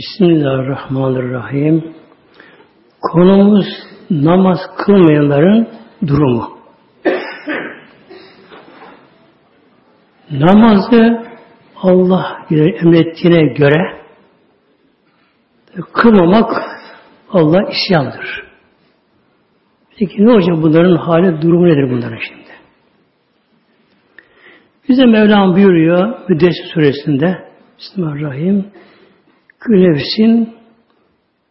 Bismillahirrahmanirrahim. Konumuz namaz kılmayanların durumu. Namazı Allah emrettiğine göre kılmamak Allah isyandır. Peki ne olacak bunların hali, durumu nedir bunların şimdi? Bize Mevlam buyuruyor Müddessir suresinde Bismillahirrahmanirrahim Kül nefsin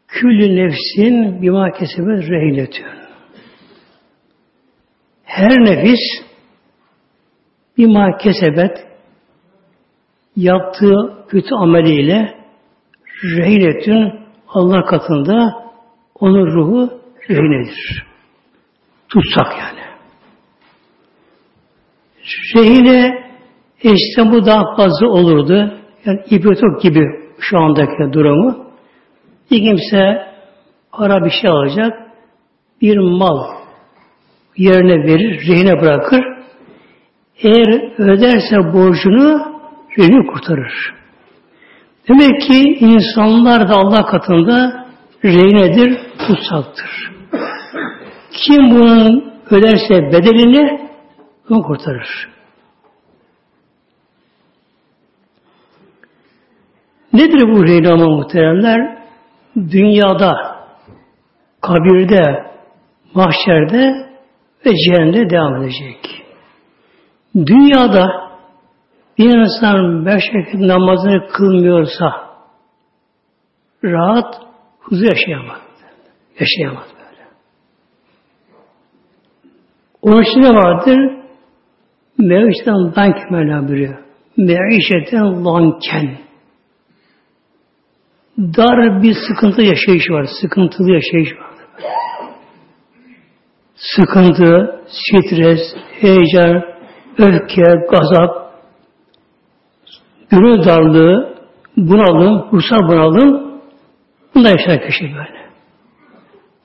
Küllü nefsin bima kesebet rehinetün. Her nefis bima kesebet yaptığı kötü ameliyle rehinetün Allah katında onun ruhu rehinedir. Tutsak yani. Rehine işte bu daha fazla olurdu. Yani ipotek gibi şu andaki durumu. Bir kimse para bir şey alacak, bir mal yerine verir, rehine bırakır. Eğer öderse borcunu rehini kurtarır. Demek ki insanlar da Allah katında rehinedir, tutsaktır. Kim bunun öderse bedelini onu kurtarır. Nedir bu rehinama muhteremler? dünyada, kabirde, mahşerde ve cehennemde devam edecek. Dünyada bir insan beş vakit namazını kılmıyorsa rahat, huzur yaşayamaz. Yaşayamaz böyle. Onun için ne vardır? Meişten dank Mevla buyuruyor. Meişeten lanken dar bir sıkıntı yaşayış var. Sıkıntılı yaşayış var. Sıkıntı, stres, heyecan, öfke, gazap, gönül darlığı, bunalım, ruhsal bunalım bunlar yaşar kişi böyle.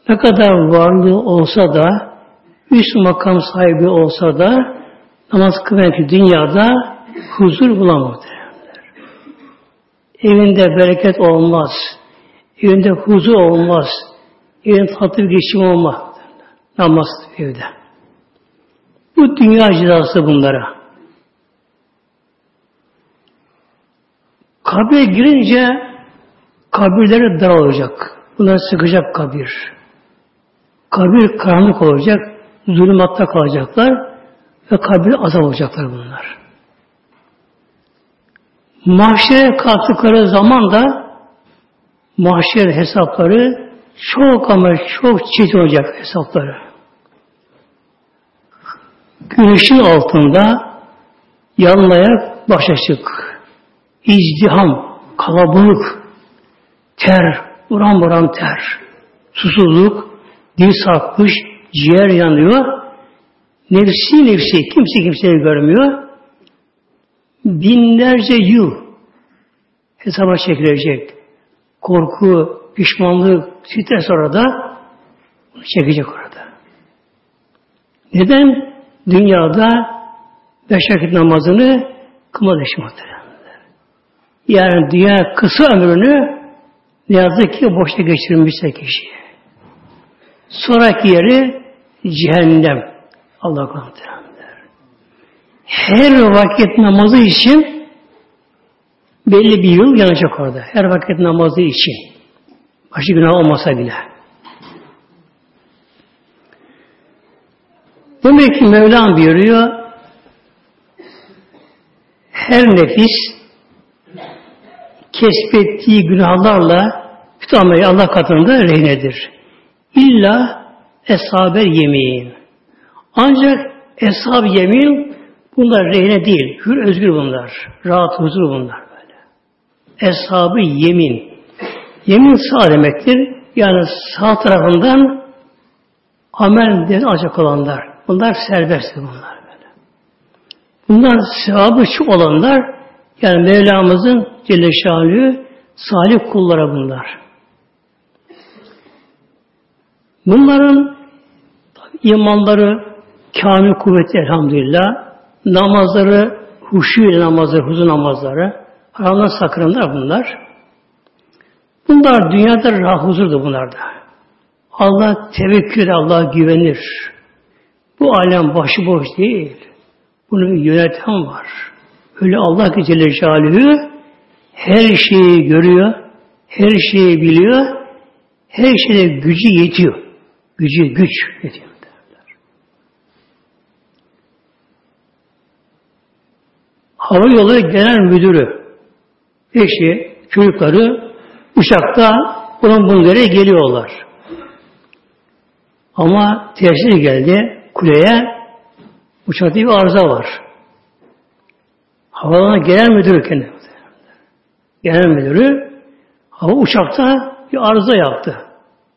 Ne kadar varlığı olsa da üst makam sahibi olsa da namaz kılmayan dünyada huzur bulamaz evinde bereket olmaz, evinde huzur olmaz, evinde tatlı bir geçim olmaz. Namaz evde. Bu dünya cezası bunlara. Kabire girince kabirleri dar olacak. Bunlar sıkacak kabir. Kabir karanlık olacak. Zulümatta kalacaklar ve kabir azap olacaklar bunlar. Mahşere kalktıkları zaman da mahşer hesapları çok ama çok çetin olacak hesapları. Güneşin altında yanlayarak baş açık. İzdiham, kalabalık, ter, buram buram ter, susuzluk, dil sarkmış, ciğer yanıyor. Nefsi nefsi, kimse kimseyi görmüyor binlerce yıl hesaba çekilecek. Korku, pişmanlık, stres orada çekecek orada. Neden? Dünyada beş vakit namazını kılmadı muhtemelen. Yani dünya kısa ömrünü ne yazık ki boşta geçirmişse kişi. Sonraki yeri cehennem. Allah korusun her vakit namazı için belli bir yıl yanacak orada. Her vakit namazı için. Başı günah olmasa bile. Demek ki Mevlam buyuruyor her nefis kesbettiği günahlarla tutamayı Allah katında rehinedir. İlla eshab yemin. Ancak eshab yemin Bunlar rehine değil. Hür özgür bunlar. Rahat huzur bunlar böyle. Eshabı yemin. Yemin sağ demektir. Yani sağ tarafından amel den acak olanlar. Bunlar serbest bunlar böyle. Bunlar sevabı çok olanlar yani Mevlamızın Celle Şanlı salih kullara bunlar. Bunların imanları kamil kuvveti elhamdülillah namazları, huşu ile namazları, huzur namazları, haramdan sakınanlar bunlar. Bunlar dünyada rahat huzurdu bunlarda. Allah tevekkül, Allah güvenir. Bu alem başıboş değil. Bunu yöneten var. Öyle Allah ki Celle Celaluhu her şeyi görüyor, her şeyi biliyor, her şeyde gücü yetiyor. Gücü, güç yetiyor. Derler. Hava yolu genel müdürü, eşi, çocukları uçakta bunun bunlara geliyorlar. Ama tersi geldi kuleye uçakta bir arıza var. Havalana genel müdürü kendi. Genel müdürü hava uçakta bir arıza yaptı.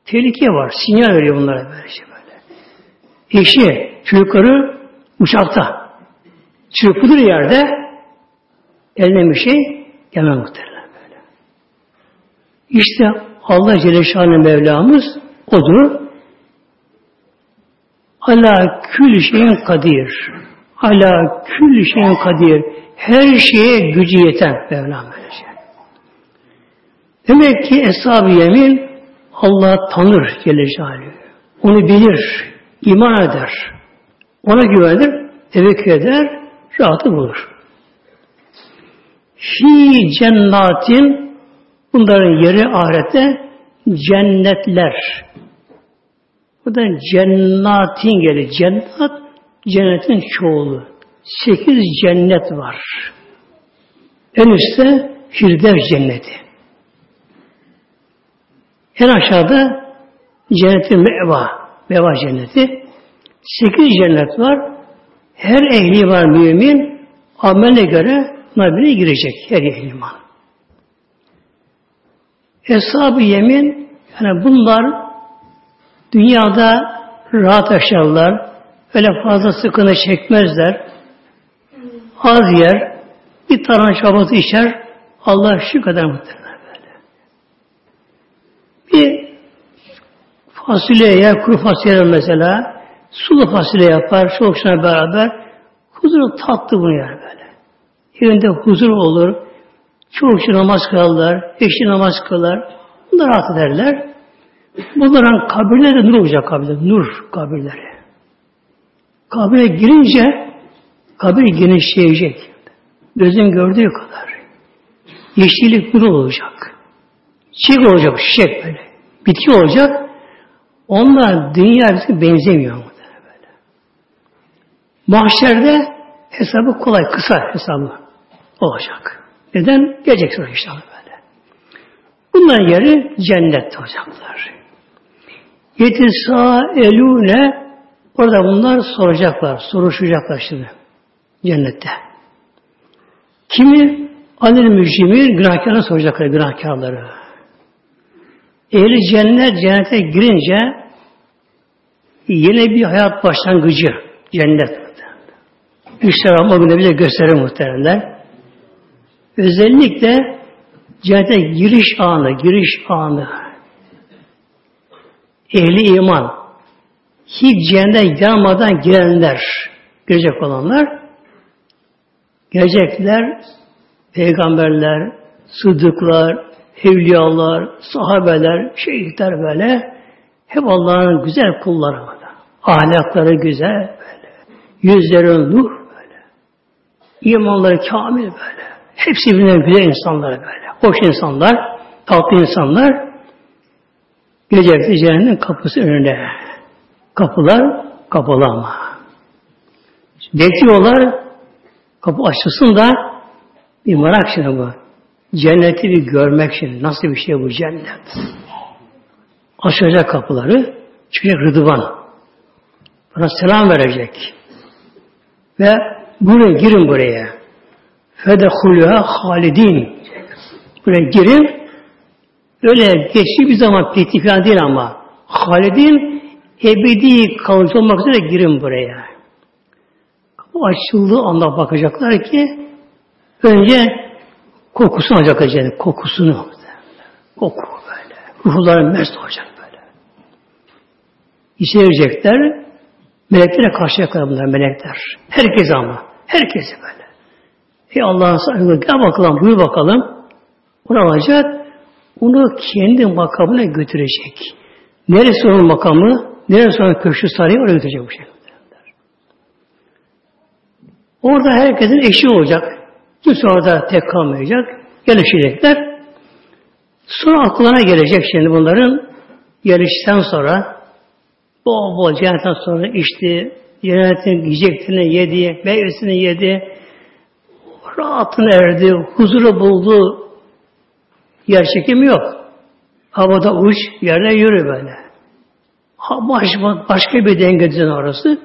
Tehlike var. Sinyal veriyor bunlara böyle şey böyle. Eşi, çocukları uçakta. Çırpılır yerde eline bir şey gelmez muhtemelen böyle. İşte Allah Celle Mevlamız odur. Ala kül şeyin kadir. Ala kül şeyin kadir. Her şeye gücü yeten Mevlam böylece. Demek ki Eshab-ı Yemin Allah tanır Celle. Onu bilir, iman eder. Ona güvenir, tevekkül eder, rahatı bulur. Fi cennatin bunların yeri ahirette cennetler. Bu da cennatin gelir. Cennet, cennetin çoğulu. Sekiz cennet var. En üstte Firdevs cenneti. En aşağıda cennetin meva, meva cenneti. Sekiz cennet var. Her ehli var mümin amele göre nabine girecek her iman. Eshab-ı yemin yani bunlar dünyada rahat yaşarlar. Öyle fazla sıkıntı çekmezler. Az yer, bir tarhana çabası içer, Allah şu kadar muhtemelen böyle. Bir fasulye yer, kuru fasulye mesela, sulu fasulye yapar, çok beraber, huzur tatlı bunu yer böyle. Evinde huzur olur, çoğu kişi namaz kılarlar, eşi namaz kılar, bunlar rahat ederler. Bunların kabirleri nur olacak kabirler, nur kabirleri. Kabire girince kabir genişleyecek. Gözün gördüğü kadar. Yeşillik nur olacak. Çiçek olacak, çiçek böyle. Bitki olacak. Onlar dünya benzemiyor böyle. Mahşerde hesabı kolay, kısa hesabı olacak. Neden? Gelecek sonra işte böyle. Bunların yeri cennet olacaklar. Yetisa elune orada bunlar soracaklar, soruşacaklar şimdi cennette. Kimi? Anil mücrimin günahkarına soracaklar günahkarları. Ehli cennet cennete girince yeni bir hayat başlangıcı cennet. İşte günde bize gösterir muhteremler. Özellikle cennete giriş anı, giriş anı. Ehli iman. Hiç cennete yanmadan girenler, girecek olanlar, gelecekler peygamberler, sıddıklar, evliyalar, sahabeler, şehitler böyle hep Allah'ın güzel kulları böyle. Ahlakları güzel böyle. Yüzleri nur böyle. İmanları kamil böyle. Hepsi birbirinden güzel insanlar böyle. Hoş insanlar, tatlı insanlar gelecekti cehennemin kapısı önünde. Kapılar kapalı ama. Bekliyorlar kapı açılsın da bir merak şimdi bu. Cenneti bir görmek şimdi. Nasıl bir şey bu cennet? Açacak kapıları. Çıkacak Rıdvan. Bana selam verecek. Ve buraya girin buraya. Fedehulüha halidin. Buraya girin. Öyle geçici bir zaman bitti falan değil ama. Halidin ebedi kalıcı olmak üzere girin buraya. Kapı açıldığı anda bakacaklar ki önce kokusunu alacaklar cennet. Kokusunu. Koku böyle. Ruhları mest olacak böyle. İçerecekler. Meleklere karşılayacaklar bunlar melekler. Herkes ama. Herkesi böyle. Ey Allah'ın sahibi gel bakalım buyur bakalım. Onu alacak. onu kendi makamına götürecek. Neresi onun makamı, neresi onun köşkü sarayı oraya götürecek bu şekilde. Orada herkesin eşi olacak. Kimse orada tek kalmayacak. Gelişecekler. Sonra aklına gelecek şimdi bunların gelişten sonra bol bol cennetten sonra içti, cennetin yiyeceklerini yedi, meyvesini yedi, rahatını erdi, huzuru buldu. Yer çekimi yok. Havada uç, yerde yürü böyle. Baş, başka bir denge düzen orası.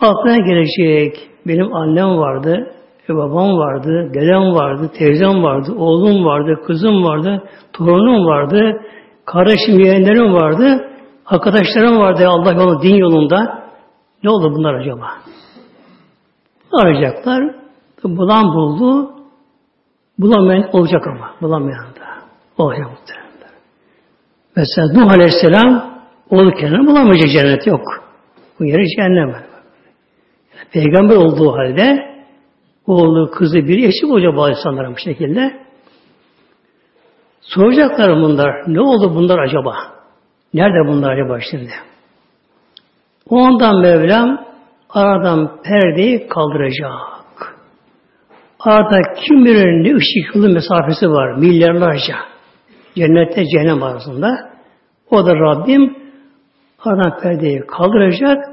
Aklına gelecek. Benim annem vardı, e babam vardı, dedem vardı, teyzem vardı, oğlum vardı, kızım vardı, torunum vardı, kardeşim, yeğenlerim vardı, arkadaşlarım vardı Allah yolu, din yolunda. Ne oldu bunlar acaba? Arayacaklar. Bulan buldu. Bulamayan olacak ama. Bulamayan da. Olacak muhtemelen. Mesela Nuh Aleyhisselam oğlu kendini bulamayacak cennet yok. Bu yeri cehennem. Peygamber olduğu halde oğlu, kızı bir eksik olacak bazı insanlara bu şekilde. Soracaklar bunlar. Ne oldu bunlar acaba? Nerede bunlar acaba şimdi? O andan Mevlam aradan perdeyi kaldıracak. Arada kim bilir ne ışık yılı mesafesi var. Milyarlarca. Cennette cehennem arasında. O da Rabbim aradan perdeyi kaldıracak.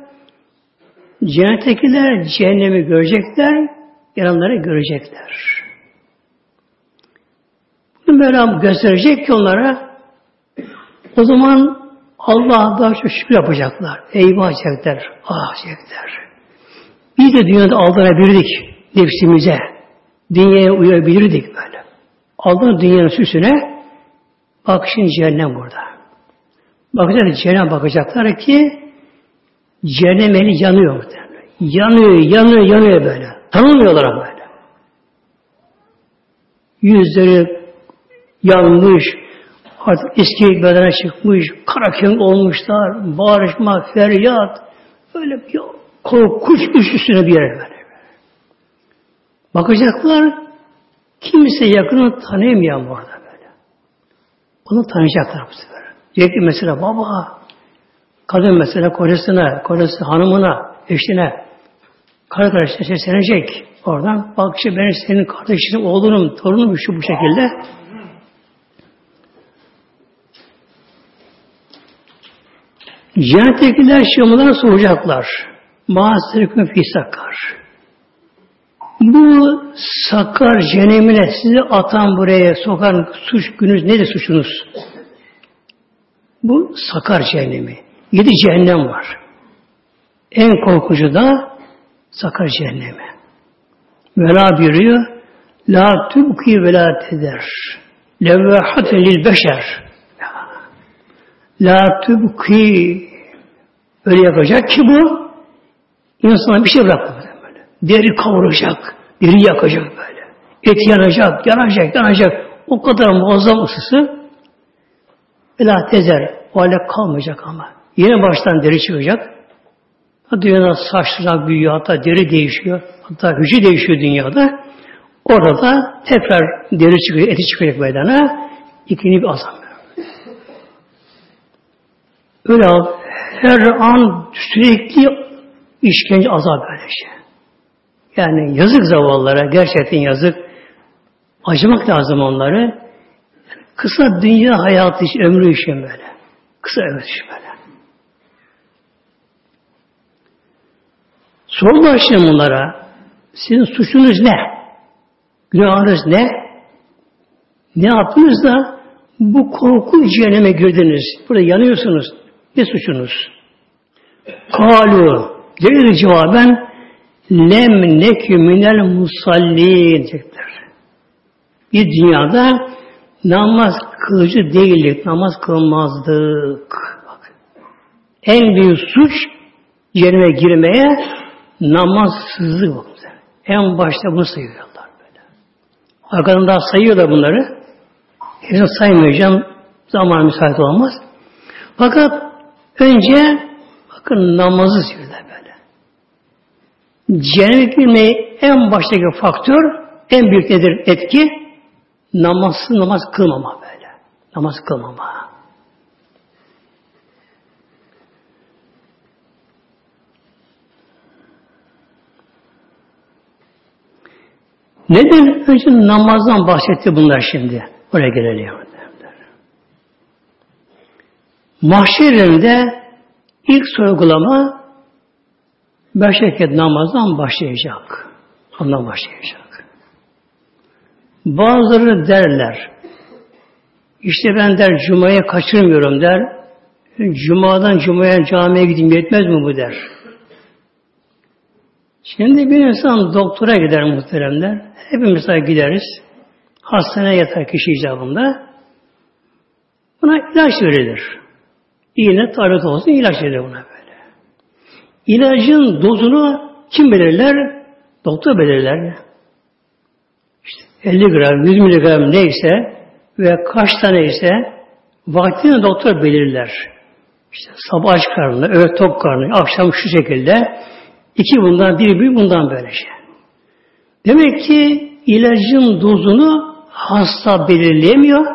Cennettekiler cehennemi görecekler, yananları görecekler. Bunu Mevlam gösterecek ki onlara o zaman Allah'a daha çok şükür yapacaklar. Eyvah diyecekler, ah diyecekler. Biz de dünyada aldanabilirdik nefsimize. Dünyaya uyabilirdik böyle. Aldın dünyanın süsüne, bak şimdi cehennem burada. Bakacaklar cehennem bakacaklar ki Cehennem eli yanıyor. Yanıyor, yanıyor, yanıyor böyle. Tanımıyorlar böyle. Yüzleri yanmış, artık eski bedene çıkmış, kara olmuşlar, bağırışma, feryat, böyle bir korkunç üst üstüne bir yere böyle. Bakacaklar, kimse yakını tanıyamayan orada böyle. Onu tanıyacaklar bu sefer. Diyecek mesela baba, Kadın mesela kocasına, kocası hanımına, eşine, karı kardeşine seslenecek. Oradan bak işte ben senin kardeşinin, oğlunum, torunum şu bu şekilde. Cennettekiler şamalara soracaklar. Mağazırkın fi sakar. Bu sakar cehennemine sizi atan buraya sokan suç gününüz nedir suçunuz? Bu sakar cehennemi. Yedi cehennem var. En korkucu da sakar cehennemi. Vela buyuruyor, La tübki ve la teder. Levvahaten lil beşer. La tübki öyle yapacak ki bu insana bir şey böyle. Deri kavuracak, deri yakacak böyle. Et yanacak, yanacak, yanacak. O kadar muazzam ısısı Ela tezer. O hale kalmayacak ama. Yine baştan deri çıkacak. Dünyada saçlar büyüyor, hatta deri değişiyor. Hatta hücre değişiyor dünyada. Orada da tekrar deri çıkıyor, eti çıkacak meydana. İkinci bir azam. Öyle her an sürekli işkence azap şey. Yani yazık zavallara, gerçekten yazık. Acımak lazım onları. Kısa dünya hayatı için, ömrü için böyle. Kısa ömrü için böyle. Sordular şimdi bunlara. Sizin suçunuz ne? Günahınız ne? Ne yaptınız da bu korku cehenneme girdiniz? Burada yanıyorsunuz. Ne suçunuz? Kalu dedi cevaben lem nekü minel musallin diyecekler. Bir dünyada namaz kılıcı değildik, namaz kılmazdık. Bak. En büyük suç cehenneme girmeye namazsızlık bu. En başta bunu sayıyorlar böyle. Arkadan daha sayıyorlar bunları. Hepsini saymayacağım. Zaman müsait olmaz. Fakat önce bakın namazı söylüyorlar Cehenneme girmeyi en baştaki faktör, en büyük nedir etki? namazsız namaz kılmama böyle. Namaz kılmama. Neden önce namazdan bahsetti bunlar şimdi? Oraya gelelim. Mahşerinde ilk sorgulama beşeket namazdan başlayacak. Ondan başlayacak. Bazıları derler, işte ben der Cuma'ya kaçırmıyorum der, Cuma'dan Cuma'ya camiye gideyim yetmez mi bu der. Şimdi bir insan doktora gider muhteremler. Hepimiz gideriz. Hastaneye yatar kişi icabında. Buna ilaç verilir. İğne tabiat olsun ilaç verilir buna. İlacın dozunu kim belirler? Doktor belirler. İşte 50 gram, 100 miligram neyse ve kaç tane ise vaktini doktor belirler. İşte sabah aç karnına, öğle tok karnına, akşam şu şekilde iki bundan, biri bir bundan böyle şey. Demek ki ilacın dozunu hasta belirleyemiyor,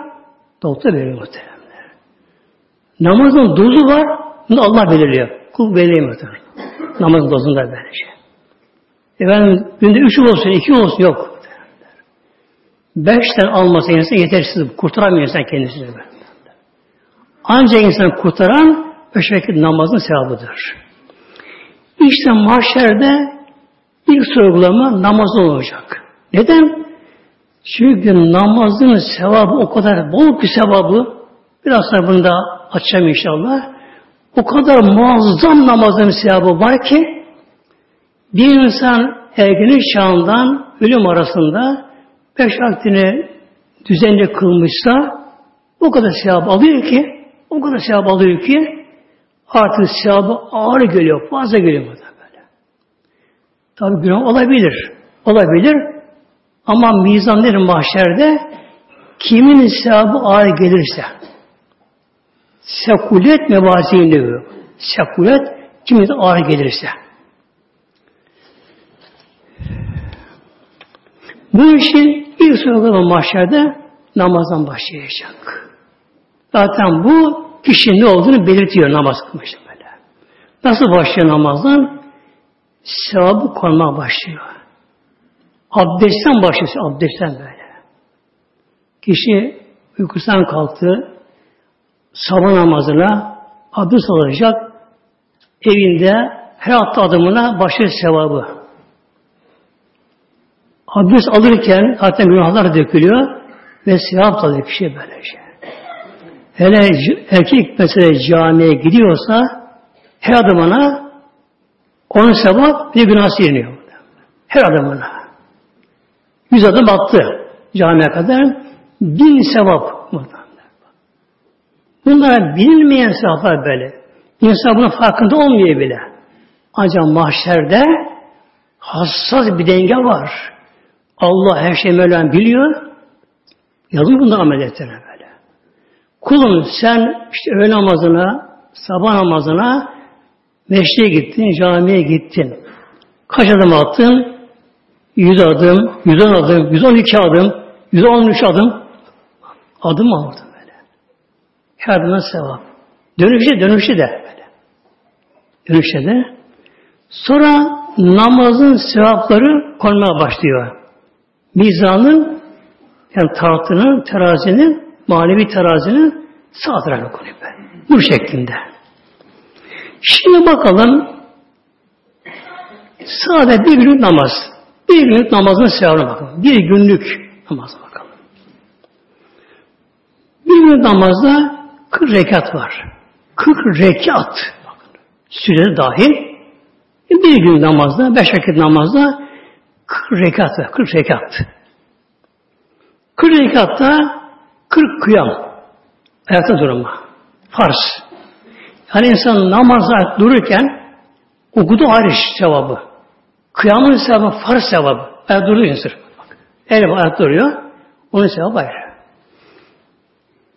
doktor belirliyor muhtemelen. Namazın dozu var, bunu Allah belirliyor. Kul belirleyemiyor. Namazın dozunda böyle şey. Efendim günde üç olsun, iki olsun yok. Beşten alması insan yetersiz. Kurtaramıyor insan kendisini. Ancak insan kurtaran beş vakit namazın sevabıdır. İşte mahşerde ilk sorgulama namaz olacak. Neden? Çünkü namazın sevabı o kadar bol ki sevabı biraz sonra bunu da açacağım inşallah. O kadar muazzam namazın sevabı var ki bir insan ergenlik çağından ölüm arasında beş vaktini düzenli kılmışsa o kadar sevap alıyor ki o kadar sevap alıyor ki artık sevabı ağır geliyor, fazla geliyor burada böyle. Tabi günah olabilir. Olabilir. Ama mizan nedir mahşerde? Kimin sevabı ağır gelirse sekulet mevazini. Sekulet kimin ağır gelirse. Bu işin ilk sorgulama mahşerde namazdan başlayacak. Zaten bu kişinin ne olduğunu belirtiyor namaz kılmış böyle. Nasıl başlıyor namazdan? Sevabı konma başlıyor. Abdestten başlıyor. Abdestten böyle. Kişi uykusundan kalktı. Sabah namazına abdest alacak. Evinde her attığı adımına başlıyor sevabı. Abdest alırken zaten günahlar dökülüyor ve sevap alıyor kişi böyle şey. Hele erkek mesela camiye gidiyorsa her adımına onun sevap bir günah siliniyor. Her adımına. Yüz adım attı camiye kadar bin sevap. Bunlar bilinmeyen sevaplar böyle. İnsan bunun farkında olmuyor bile. Ancak mahşerde hassas bir denge var. Allah her şeyi Mevlam biliyor. Yazıyor bunda amel ettiğine böyle. Kulum sen işte öğle namazına, sabah namazına meşriye gittin, camiye gittin. Kaç adım attın? 100 adım, 110 adım, 112 adım, 113 adım. Adım aldın. Her sevap. Dönüşte dönüşte de böyle. Dönüşte de. Sonra namazın sevapları konmaya başlıyor mizanın yani tartının, terazinin, manevi terazinin sağ tarafına konuyor. Bu şeklinde. Şimdi bakalım sadece bir günlük namaz. Bir günlük namazın sevabına bakalım. Bir günlük namaza bakalım. Bir günlük namazda 40 rekat var. 40 rekat. Bakın. Sürede dahil. Bir gün namazda, beş vakit namazda 40 rekat var. 40 rekat. 40 rekatta 40 kıyam. Ayakta durma. Farz. Yani insan namazda dururken okudu ayrı sevabı. Kıyamın sevabı farz sevabı. Ayakta duruyor insan. El ayakta duruyor. Onun sevabı ayrı.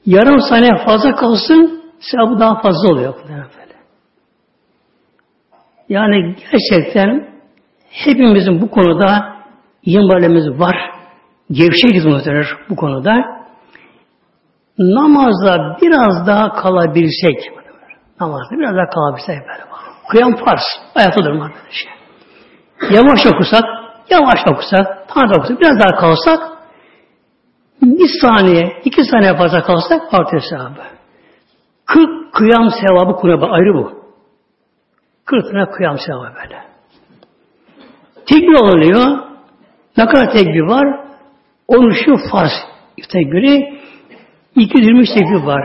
Yarım saniye fazla kalsın sevabı daha fazla oluyor. Yani gerçekten hepimizin bu konuda imanlarımız var. gevşekiz muhtemelen bu konuda. Namazda biraz daha kalabilsek, namazda biraz daha kalabilsek böyle bak. Kıyam farz, ayakta durmak şey. Yavaş okusak, yavaş okusak, tam okusak, biraz daha kalsak, bir saniye, iki saniye fazla kalsak artı hesabı. Kırk kıyam sevabı kuraba ayrı bu. Kırk tane kıyam sevabı böyle. Tekbir oluyor. Ne kadar tekbir var? Onun şu farz tekbiri 223 tekbir var.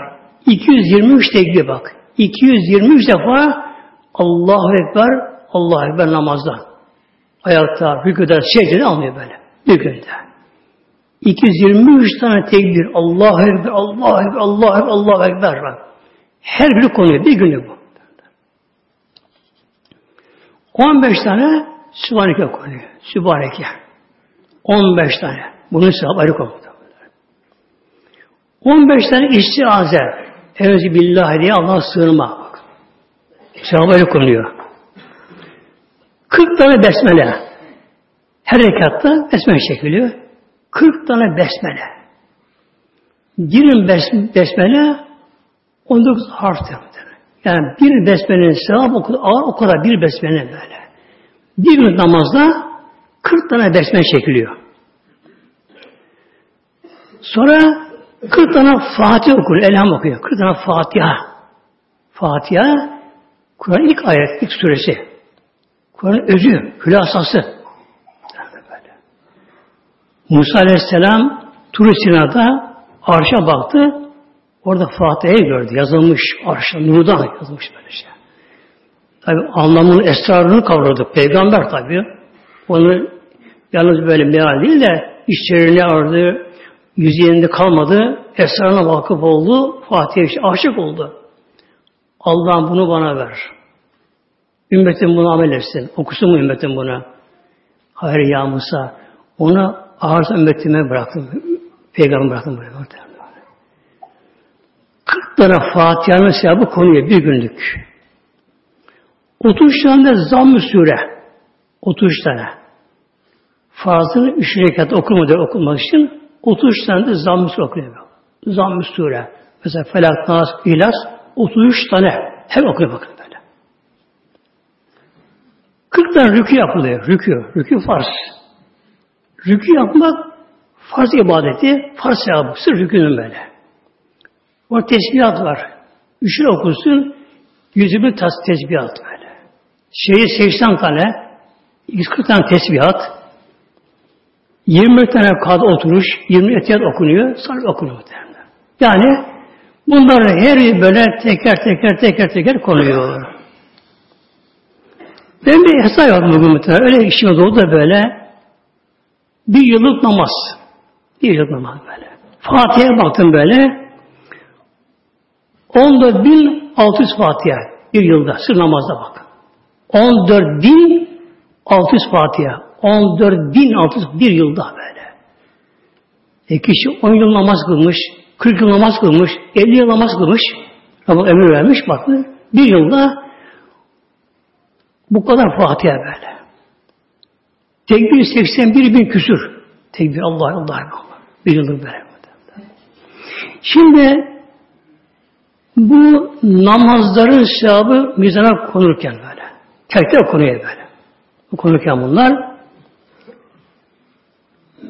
223 tekbir bak. 223 defa Allahu Ekber, Allahu Ekber namazda. Ayakta, rüküde, secdede almıyor böyle. Rüküde. 223 tane tekbir. Allahu Ekber, Allahu Ekber, Allahu Ekber, Allahu Ekber. Her biri konuyor. Bir günü bu. 15 tane Sübhaneke konuyor. Sübhaneke. 15 tane. Bunun sevabı ayrı konuyor. 15 tane istiaze. Evzi billahi diye Allah'a sığınma. Sevabı ayrı konuyor. 40 tane besmele. Her rekatta besmele çekiliyor. 40 tane besmele. Girin besmele 19 harftır. Yani bir besmelenin sevabı o ağır, o kadar bir besmele böyle. Bir namazda 40 tane besmele çekiliyor. Sonra 40 tane Fatih okuyor, elham okuyor. 40 tane Fatiha. Fatiha, Kur'an ilk ayet, ilk suresi. Kur'an'ın özü, hülasası. Musa Aleyhisselam Tur-i Sina'da arşa baktı. Orada Fatiha'yı gördü. Yazılmış arşa, nurdan yazılmış böyle şey. Tabi anlamının esrarını kavradı. Peygamber tabi. Onu yalnız böyle meal değil de içlerine aradı, yüzeyinde kalmadı, esrarına vakıf oldu, Fatih'e işte aşık oldu. Allah'ım bunu bana ver. Ümmetim bunu amel etsin. Okusun mu ümmetim bunu? Hayır ya Musa. Onu ağırsa ümmetime bıraktım. Peygamber bıraktım buraya. 40 tane Fatiha'nın sevabı konuyor bir günlük. 30 tane zamm sure. 30 tane. Farzını 3 rekat okumadı okumak için 30 tane de zamm sure okuyor. Zamm sure. Mesela Felak, Nas, İlas 33 tane. Her okuyor bakın böyle. 40 tane rükü yapılıyor. Rükü. Rükü farz. Rükü yapmak farz ibadeti, farz sevabı. Sırf rükünün böyle. O tesbihat var. Üçünü okursun, yüzümü tas tesbihat böyle. Şeyi 80 tane, 140 tane tesbihat, 20 tane kad oturuş, 20 etiyat okunuyor, sonra okunuyor. Yani bunları her böyle teker teker teker teker konuyor. Ben bir hesap yaptım bugün. Öyle işime oldu da böyle bir yıllık namaz. Bir yıllık namaz böyle. Fatiha'ya baktım böyle. 14.600 Fatiha bir yılda sır namazda bak. 14.600 Fatiha. 14.600 bir yılda böyle. E kişi 10 yıl namaz kılmış, 40 yıl namaz kılmış, 50 yıl namaz kılmış. Ama ömür vermiş bak bir yılda bu kadar Fatiha böyle. Tekbir 81 bin küsür. Tekbir Allah Allah Allah. Bir yıllık böyle. Şimdi bu namazların sevabı mizana konurken böyle. Tek tek konuya böyle. Konurken bunlar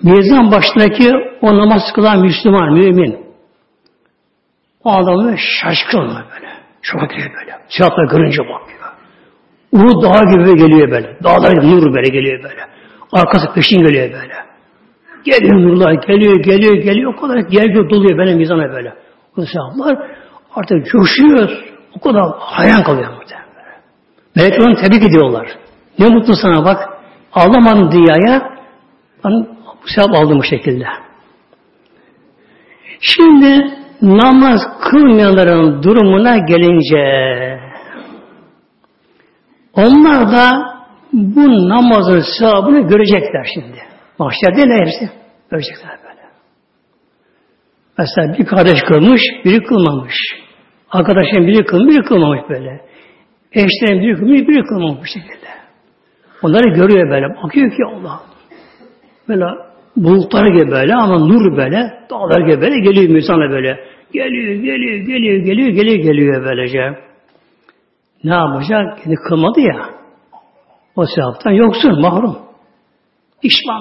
mizan başındaki o namaz kılan Müslüman, mümin o adamı şaşkın böyle. Şoka giriyor böyle. Siyahlar görünce bakıyor. Ulu dağ gibi geliyor böyle. Dağlar nur böyle geliyor böyle. Arkası peşin geliyor böyle. Geliyor nurlar, geliyor, geliyor, geliyor. O kadar geliyor, doluyor benim mizana böyle. O sevaplar Artık coşuyor. O kadar hayran kalıyor muhtemelen. Melekler onu tebrik ediyorlar. Ne mutlu sana bak. Ağlamadın dünyaya. Ben sevap aldım bu şekilde. Şimdi namaz kılmayanların durumuna gelince onlar da bu namazın sevabını görecekler şimdi. Mahşerde ne hepsi? Görecekler böyle. Mesela bir kardeş kılmış, biri kılmamış. Arkadaşın biri kılmış, biri kılmamış böyle. Eşlerin biri kılmış, biri kılmamış bu şekilde. Onları görüyor böyle. Bakıyor ki Allah. Böyle bulutlar gibi böyle ama nur böyle, dağlar gibi böyle geliyor insana böyle. Geliyor, geliyor, geliyor, geliyor, geliyor, geliyor böylece. Ne yapacak? Kendi kılmadı ya. O sevaptan yoksun, mahrum. Pişman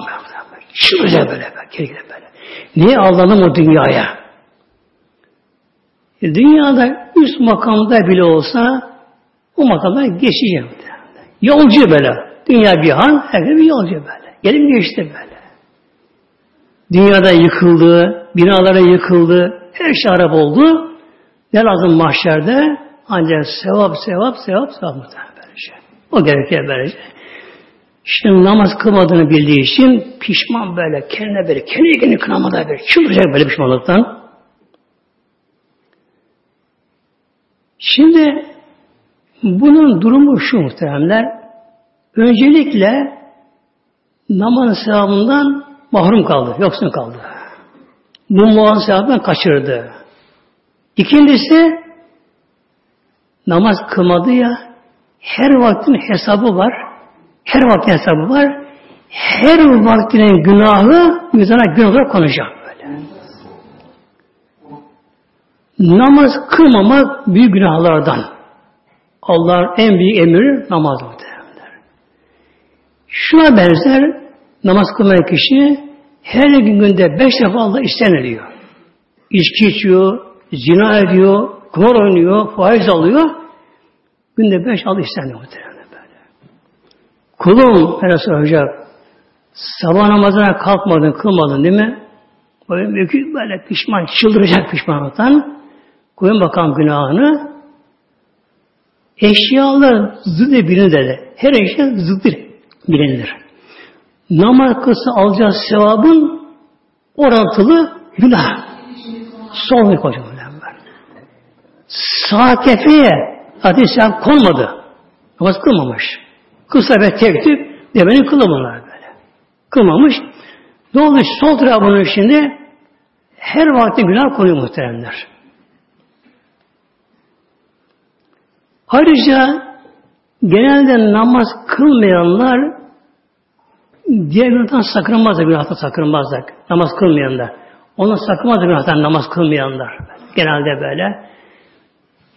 böyle. Şuraya böyle, böyle, böyle. Niye aldanım o dünyaya? E, dünyada üst makamda bile olsa o makamda geçeceğim. Yolcu böyle. Dünya bir han, herkes bir yolcu böyle. Gelim geçti böyle. Dünyada yıkıldı, binalara yıkıldı, her şey harap oldu. Ne lazım mahşerde? Ancak sevap, sevap, sevap, sevap böylece. O gerekiyor böylece. Şimdi namaz kılmadığını bildiği için pişman böyle, kendine böyle, kendi kendini kınamada böyle, çıldıracak böyle pişmanlıktan. Şimdi bunun durumu şu muhteremler. Öncelikle namaz sevabından mahrum kaldı, yoksun kaldı. Bu muazzam sevabından kaçırdı. İkincisi namaz kılmadı ya her vaktin hesabı var. Her vaktin hesabı var. Her vaktinin günahı mizana gün olarak konacak böyle. Namaz kılmamak büyük günahlardan. Allah'ın en büyük emri namaz muhtemelenler. Şuna benzer namaz kılmayan kişi her gün günde beş defa Allah isteniliyor. İçki içiyor, zina ediyor, kumar oynuyor, faiz alıyor. Günde beş Allah isteniyor muhtemelen böyle. Kulum böyle soracak. Sabah namazına kalkmadın, kılmadın değil mi? Böyle, böyle pişman, çıldıracak pişmanlıktan. Koyun bakalım günahını. Eşyalar zıddı bilinir dedi. Her eşya zıddır bilinir. Namaz kılsa alacağı sevabın orantılı günah. Sol bir koca Sağ kefeye hadis konmadı. Namaz kılmamış. Kısa ve tek tük demenin kılamalar böyle. Kılmamış. Ne olmuş? Sol tarafının şimdi her vakti günah konuyor muhteremler. Ayrıca genelde namaz kılmayanlar diğer günahtan sakınmazlar, günahtan sakınmazlar. Namaz kılmayanlar. Onlar sakınmazlar günahtan namaz kılmayanlar. Genelde böyle.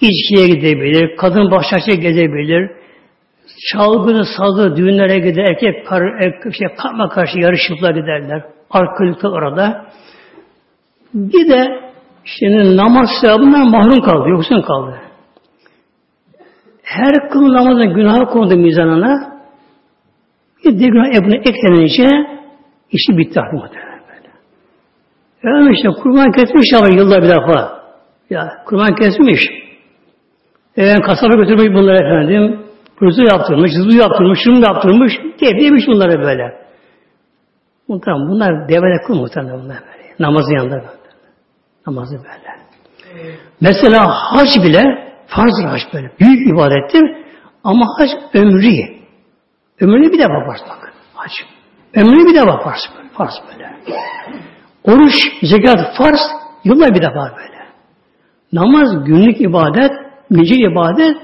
İçkiye gidebilir, kadın başlaşıya gidebilir, çalgılı, sazlı düğünlere gider, erkek, kar, erkek şey, karma karşı yarışıklar giderler. Arkalıkta orada. Bir de şimdi namaz sevabından mahrum kaldı, yoksun kaldı. Her kıl namazın günahı kondu mizanına. Bir de günah ebune eklenince işi bitti artık böyle. Yani işte kurban kesmiş ama yılda bir defa. Ya kurban kesmiş. Efendim kasaba götürmüş bunları efendim. Hızı yaptırmış, hızı yaptırmış, şunu da yaptırmış. Tebrik bunları böyle. Muhtemelen bunlar devre kıl muhtemelen bunlar böyle. Namazın yanında böyle. Namazı böyle. Mesela hac bile farz hac böyle. Büyük ibadettir. Ama hac ömrü. Ömrünü bir defa farz bak. Hac. Ömrünü bir defa farz böyle. Farz böyle. Oruç, zekat farz yılda bir defa böyle. Namaz günlük ibadet Gece ibadet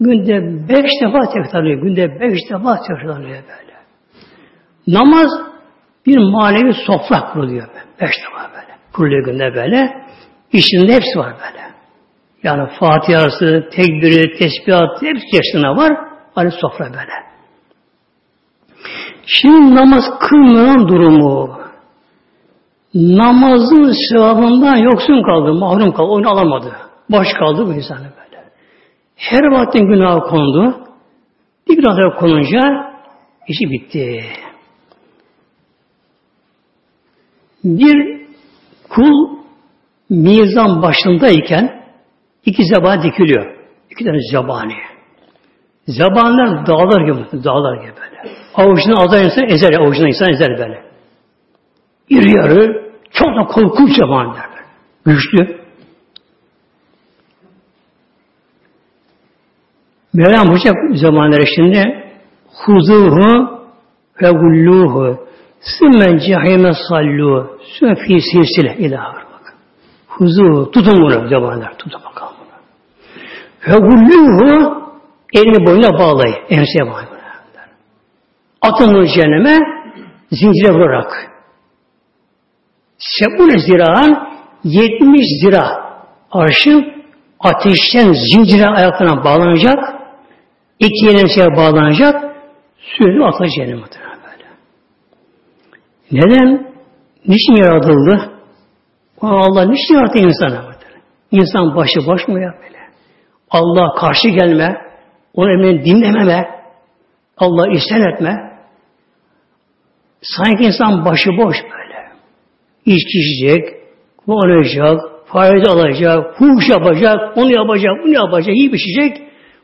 günde beş defa tekrarlıyor. Günde beş defa tekrarlıyor böyle. Namaz bir manevi sofra kuruluyor. Beş defa böyle. Kuruluyor günde böyle. İçinde hepsi var böyle. Yani Fatiha'sı, tekbiri, tesbihat hepsi yaşına var. Hani sofra böyle. Şimdi namaz kılmayan durumu namazın sevabından yoksun kaldı, mahrum kaldı, onu alamadı. Boş kaldı bu insan böyle. Her vaktin günahı kondu. Bir günahlara konunca işi bitti. Bir kul mizan başındayken iki zeba dikiliyor. İki tane zebani. Zebanlar dağlar gibi, dağlar gibi böyle. Avucuna azar insan ezer, avucuna insan ezer böyle. İri yarı, çok da korkunç zebaniler. Güçlü. Mevlam buyuracak zamanları şimdi huzuhu ve gulluhu sümmen cehime sallu sümmen fi silsile ilaha bak. Huzuhu tutun bunu zamanlar tutun bakalım. Ve gulluhu elini boyuna bağlayın. Enseye bağlayın. Atın bunu cehenneme zincire vurarak. Sebune ziraan 70 zira arşın ateşten zincire ayaklarına bağlanacak, iki yenemseye bağlanacak, sürekli atacak cehenneme böyle. Neden? Niçin yaratıldı? Allah niçin yarattı insanı? İnsan başı boş mu ya böyle? Allah karşı gelme, onu emrini dinlememe, Allah isyan etme. Sanki insan başı boş böyle. İçki içecek, kullanacak, faiz alacak, fuhuş yapacak, onu yapacak, bunu yapacak, iyi pişecek,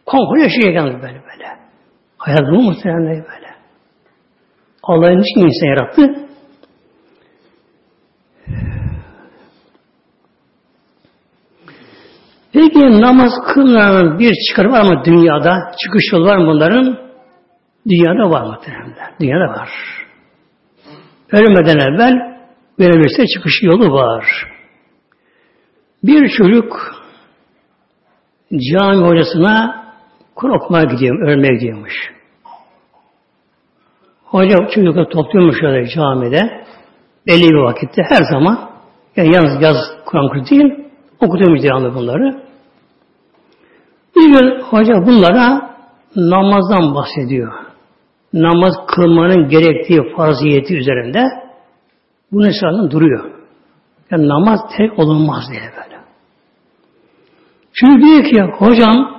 konfor yaşayacak yalnız böyle böyle. Hayat bu muhtemelen böyle. Allah'ın için insan yarattı? Peki namaz kılmayanın bir çıkar var mı dünyada? Çıkış yolu var mı bunların? Dünyada var mı? Dünyada var. Ölmeden evvel verebilirse çıkış yolu var. Bir çocuk cami hocasına Kur'an okumaya gidiyor, ölmeye gidiyormuş. Hoca çocukları topluyormuş öyle camide. Belli bir vakitte her zaman yani yalnız yaz Kur'an kursu değil okutuyormuş devamlı bunları. Bir gün hoca bunlara namazdan bahsediyor. Namaz kılmanın gerektiği farziyeti üzerinde bu esasında duruyor. Yani namaz tek olunmaz diye böyle. Çünkü diyor ki hocam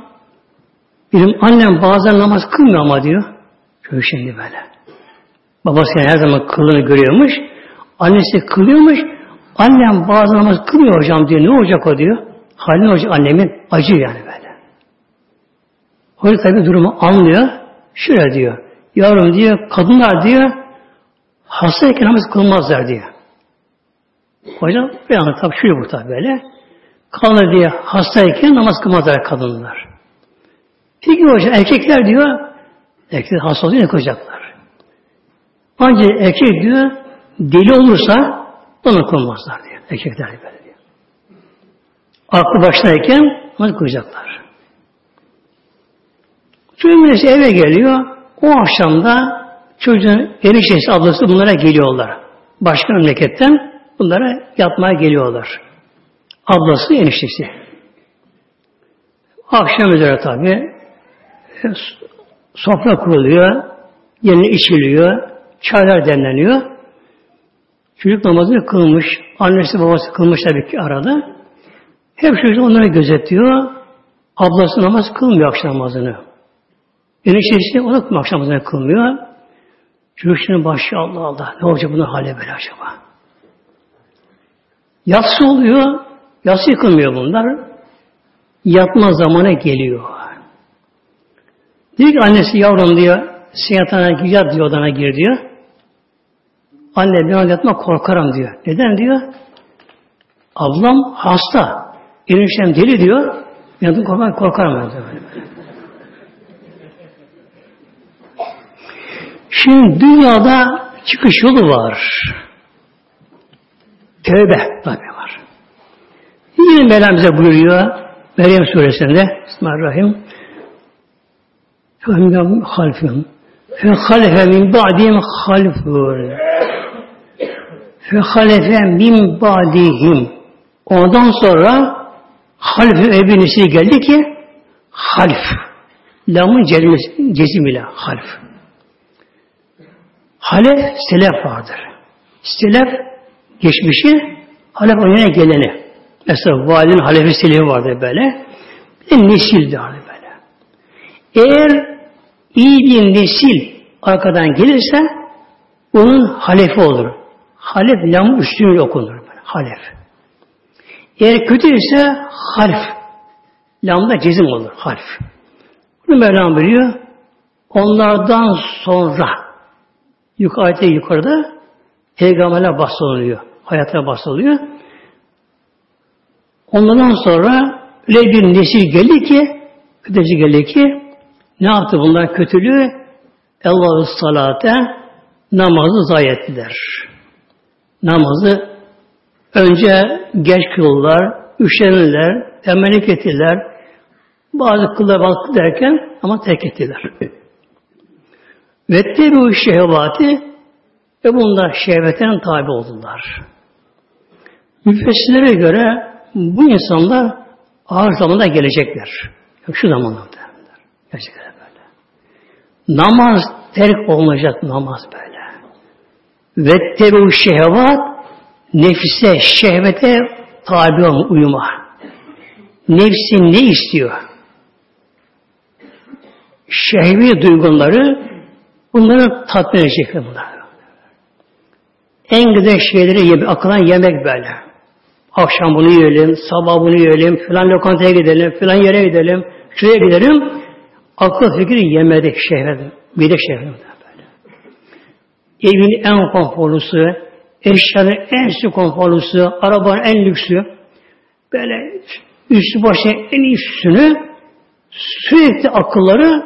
benim annem bazen namaz kılmıyor ama diyor. Şimdi böyle. Babası her zaman kılını görüyormuş. Annesi kılıyormuş. Annem bazen namaz kılmıyor hocam diyor. Ne olacak o diyor. Halin olacak annemin acı yani böyle. Hoca tabi durumu anlıyor. Şöyle diyor. Yavrum diyor kadınlar diyor hastayken namaz kılmazlar diyor. Hocam bir anda tabi şöyle bu tabi böyle. Kalır diye hastayken namaz kılmazlar kadınlar. Peki hocam erkekler diyor erkekler hasta olunca ne kılacaklar? Ancak erkek diyor deli olursa onu kılmazlar diyor. Erkekler böyle diyor. Aklı başındayken onu kılacaklar. Çocuğun eve geliyor. O akşamda çocuğun eniştesi ablası bunlara geliyorlar. Başka memleketten bunlara yatmaya geliyorlar. Ablası eniştesi. Akşam üzere tabi sofra kuruluyor, yeni içiliyor, çaylar demleniyor. Çocuk namazını kılmış, annesi babası kılmış tabii ki arada. Hep çocuk onları gözetliyor. Ablası namaz kılmıyor akşam namazını. Eniştesi ona kılmıyor, akşam namazını kılmıyor. Çocuk şimdi başı Allah Allah. Ne olacak bunun hali böyle acaba? Yatsı oluyor. Yatsı yıkılmıyor bunlar. Yatma zamanı geliyor. Diyor ki annesi yavrum diyor, gir, yat diyor odana gir diyor. Anne ben yatma korkarım diyor. Neden diyor? Ablam hasta. Eniştem deli diyor. Ben korkarım, korkarım diyor. Şimdi dünyada çıkış yolu var. Tövbe tabi var. Yine Mevlam bize buyuruyor Meryem suresinde Bismillahirrahmanirrahim Efendim halfim. Fe halefe min ba'dihim halfur. Fe halefe min ba'dihim. Ondan sonra half ebinisi geldi ki half. Lamın cezim ile half. Halef selef vardır. Selef geçmişi halef önüne geleni. Mesela valinin halefi selefi vardır böyle. Bir de nesil de eğer iyi bir nesil arkadan gelirse onun halefi olur. Halef lam üstünü okunur. Böyle. Halef. Eğer kötü ise half. Lamda cezim olur. Half. Bunu Mevlam biliyor. Onlardan sonra yukarı, ayette yukarıda peygamberler bahsoluyor. Hayatına bahsoluyor. Ondan sonra öyle bir nesil geldi ki kötücü geldi ki ne yaptı bunlar kötülüğü? Allah'ı salate namazı zayi ettiler. Namazı önce geç kılırlar, üşenirler, temennik ettiler. Bazı kıllar bazı derken ama terk ettiler. Ve bu şehvati ve bunlar şehvetten tabi oldular. Müfessirlere göre bu insanlar ağır zamanda gelecekler. Şu zamanda Gerçekten. Namaz terk olmayacak namaz böyle. Ve tebu şehvat nefise, şehvete tabi olma, uyuma. Nefsin ne istiyor? Şehvi duyguları bunları tatmin edecekler bunlar. En güzel şeyleri yemek, akılan yemek böyle. Akşam bunu yiyelim, sabah bunu yiyelim, filan lokantaya gidelim, filan yere gidelim, şuraya gidelim. Akıl fikri yemedi şehvet, bir de şehvet böyle. Evin en konforlusu, eşyanın en üstü konforlusu, arabanın en lüksü, böyle üstü başı en üstünü sürekli akılları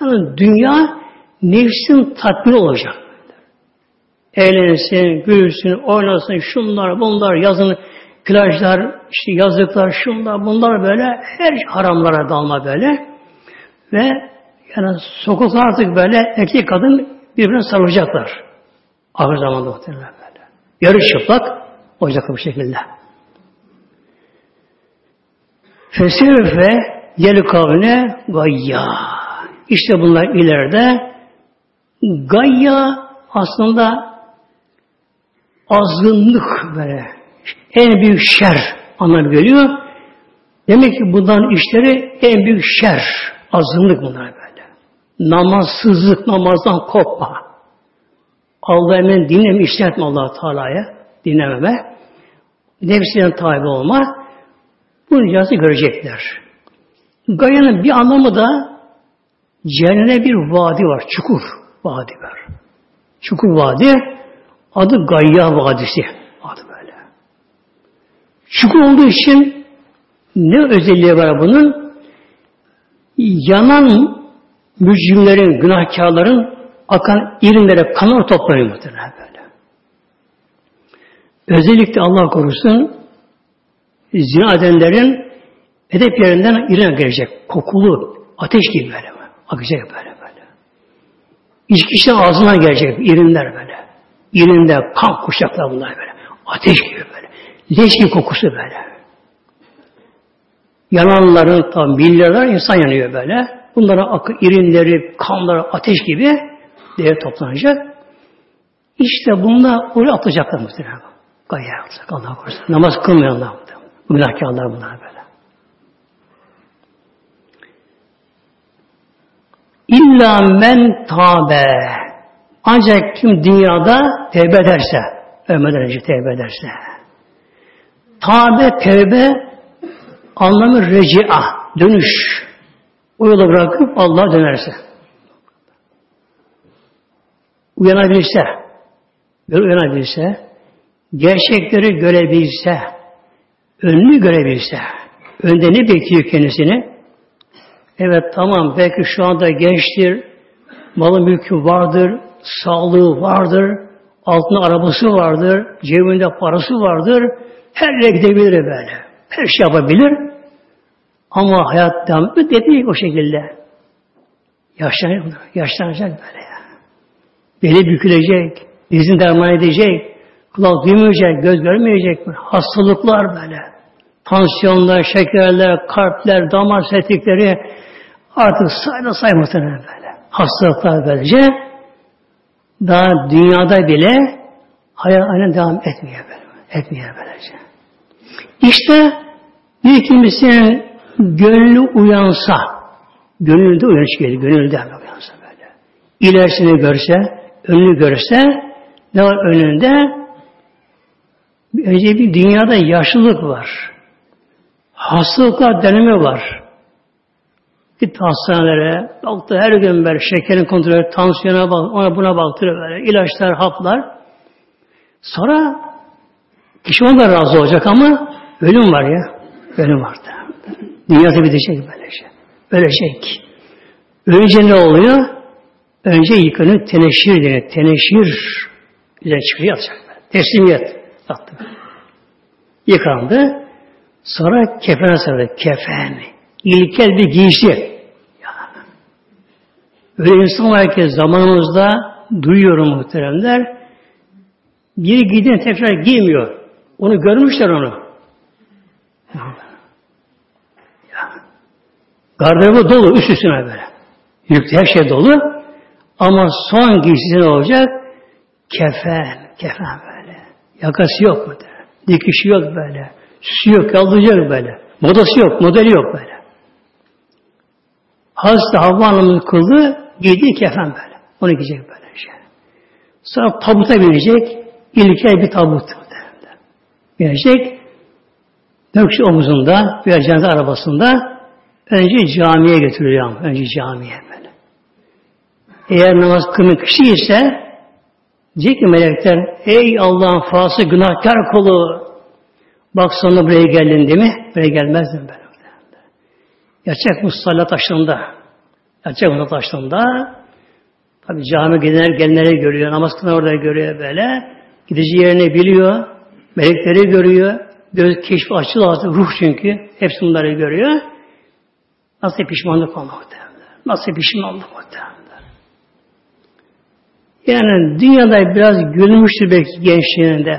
yani dünya nefsin tatmin olacak. Eğlensin, gülsün, oynasın, şunlar, bunlar, yazın plajlar, işte yazlıklar, şunlar, bunlar böyle her haramlara dalma böyle. Ve yani sokaklar artık böyle erkek kadın birbirine sarılacaklar. Ahir zamanda muhtemelen böyle. Yarı çıplak olacak bu şekilde. Fesirfe yel kavne gayya. İşte bunlar ileride gayya aslında azgınlık böyle en büyük şer anlamı geliyor. Demek ki bundan işleri en büyük şer, azgınlık bunlar böyle. Namazsızlık, namazdan kopma. Allah emin dinleme, işletme allah Teala'ya, dinlememe. Nefsine tabi olma. Bu ricası görecekler. Gayanın bir anlamı da cehenneme bir vadi var, çukur vadi var. Çukur vadi, adı Gayya Vadisi. Adı böyle. Çukur olduğu için ne özelliği var bunun? Yanan mücrimlerin, günahkarların akan irinlere kanlar toplanıyor muhtemelen böyle. Özellikle Allah korusun zina edenlerin edep yerinden irine gelecek. Kokulu, ateş gibi böyle. Akacak böyle böyle. İçkişten ağzından gelecek irinler böyle. İrinde kan kuşaklar bunlar böyle. Ateş gibi böyle. Leş gibi kokusu böyle. Yananların tam milyarlar insan yanıyor böyle. Bunlara akı, irinleri, kanları ateş gibi değer toplanacak. İşte bunlar oraya atacaklar muhtemelen. Gaye atacak Allah korusun. Namaz kılmayanlar muhtemelen. Günahkarlar bunlar böyle. İlla men tabe. Ancak kim dünyada tevbe ederse, ölmeden önce tevbe ederse. Tabe, tevbe anlamı recia, dönüş. O yolu bırakıp Allah'a dönerse. Uyanabilirse, uyanabilirse, gerçekleri görebilse, önünü görebilse, önde ne bekliyor kendisini? Evet tamam belki şu anda gençtir, malı mülkü vardır, sağlığı vardır, altında arabası vardır, cebinde parası vardır, her yere gidebilir böyle. Her şey yapabilir. Ama hayat devam etmiyor dedi o şekilde. Yaşlanacak, yaşlanacak böyle ya. Beli bükülecek, dizin derman edecek, kulak duymayacak, göz görmeyecek. Hastalıklar böyle. Tansiyonlar, şekerler, kalpler, damar setikleri artık sayda saymasın böyle. Hastalıklar böylece daha dünyada bile hayat aynen devam etmiyor böyle. Etmiyor böylece. İşte bir kimsenin gönlü uyansa, gönlünde uyanış gelir, gönlünde uyansa böyle. İlerisini görse, önünü görse, ne var önünde? Önce bir dünyada yaşlılık var. Hastalıklar deneme var. Gitti hastanelere, baktı her gün böyle şekerin kontrolü, tansiyona bak, ona buna baktırıyor böyle, ilaçlar, haplar. Sonra kişi ondan razı olacak ama ölüm var ya, ölüm var da. Dünyası bitecek böylece. Şey. Ölecek. Önce ne oluyor? Önce yıkanır teneşir denir. Teneşir ile çıkıyor atacak. Teslimiyet. Attı. Yıkandı. Sonra kefen sarıldı. Kefen. İlkel bir giysi. Öyle insan var ki zamanımızda duyuyorum muhteremler. Geri gidin tekrar giymiyor. Onu görmüşler onu. Gardırobu dolu üst üstüne böyle. Yüklü her şey dolu. Ama son giysisi ne olacak? Kefen. Kefen böyle. Yakası yok mu? Dikişi yok böyle. Süsü yok, kaldıracak böyle. Modası yok, modeli yok böyle. Hazreti Havva Hanım'ın kıldı, giydiği kefen böyle. Onu giyecek böyle şey. Sonra tabuta binecek, ilkel bir tabut. Binecek, kişi omuzunda, bir cenaze arabasında önce camiye götürüyor. Önce camiye böyle. Eğer namaz kılın kişi ise diyecek ki melekler, ey Allah'ın fası günahkar kulu, bak sonra buraya geldin değil mi? Buraya gelmezdim ben. Yatacak musalla taşında. Yatacak musalla taşında. Tabi cami gidenler gelenleri görüyor. Namaz kılan orada görüyor böyle. Gideceği yerini biliyor. Melekleri görüyor. Göz keşfi açılı artık. Ruh çünkü. Hepsi bunları görüyor. Nasıl pişmanlık olmak Nasıl pişmanlık muhtemelen. Yani dünyada biraz gülmüştür belki gençliğinde.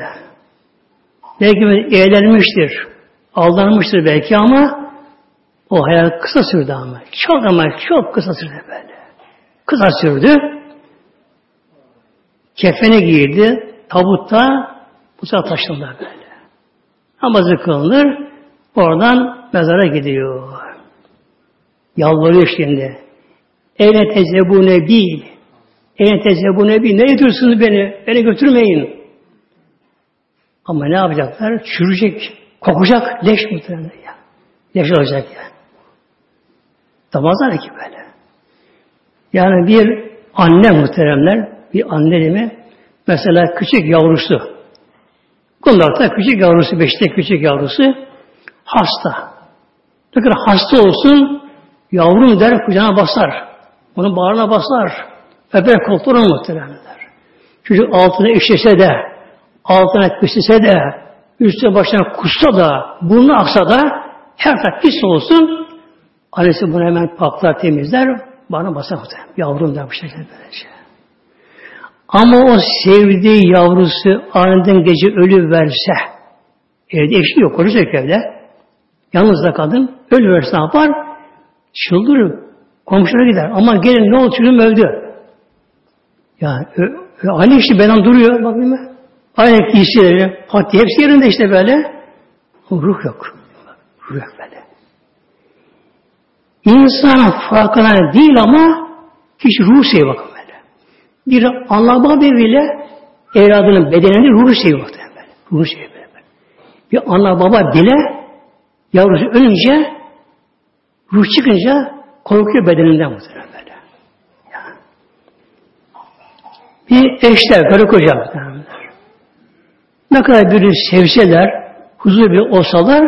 Belki eğlenmiştir. Aldanmıştır belki ama o hayal kısa sürdü ama. Çok ama çok kısa sürdü böyle. Kısa sürdü. Kefeni giydi. Tabutta bu sefer taşındı böyle. Namazı kılınır. Oradan mezara gidiyor. Yalvarıyor şimdi. Ene tezebune nebi. Ene tezebune nebi. Ne ediyorsunuz beni? Beni götürmeyin. Ama ne yapacaklar? Çürüyecek. Kokacak. Leş muhtemelen ya. Leş olacak yani. Damazlar ki böyle. Yani bir anne muhteremler, bir anne değil? Mesela küçük yavrusu. Kundakta küçük yavrusu, beşte küçük yavrusu hasta. Ne kadar hasta olsun yavrum der kucağına basar. Onun bağrına basar. Öper koltuğuna muhteremler. Çocuk altına işlese de, altına küstese de, üstüne başına kussa da, burnu aksa da, her taraf pis olsun, annesi bunu hemen paklar, temizler, bana basar muhtemelen. Yavrum der bu şekilde böylece. Ama o sevdiği yavrusu aniden gece ölü verse, evde eşi yok, kocası evde. Yalnız da kadın, ölü verse ne yapar? Çıldırır. Komşulara gider. Ama gelin ne oldu çocuğum öldü. Ya aynı işte benden duruyor. Bak değil mi? Aynı giysileri, pati hepsi yerinde işte böyle. Ruh yok. Ruh yok böyle. İnsan farkına değil ama kişi ruh seviyor bakın böyle. Bir Allah bile evladının bedenini ruhu seviyor bakın böyle. Ruhu seviyor böyle. Bir ana baba bile yavrusu ölünce ruh çıkınca korkuyor bedeninden muhtemelen böyle. Ya. Bir eşler, karı koca ne kadar birini sevseler, huzur bir olsalar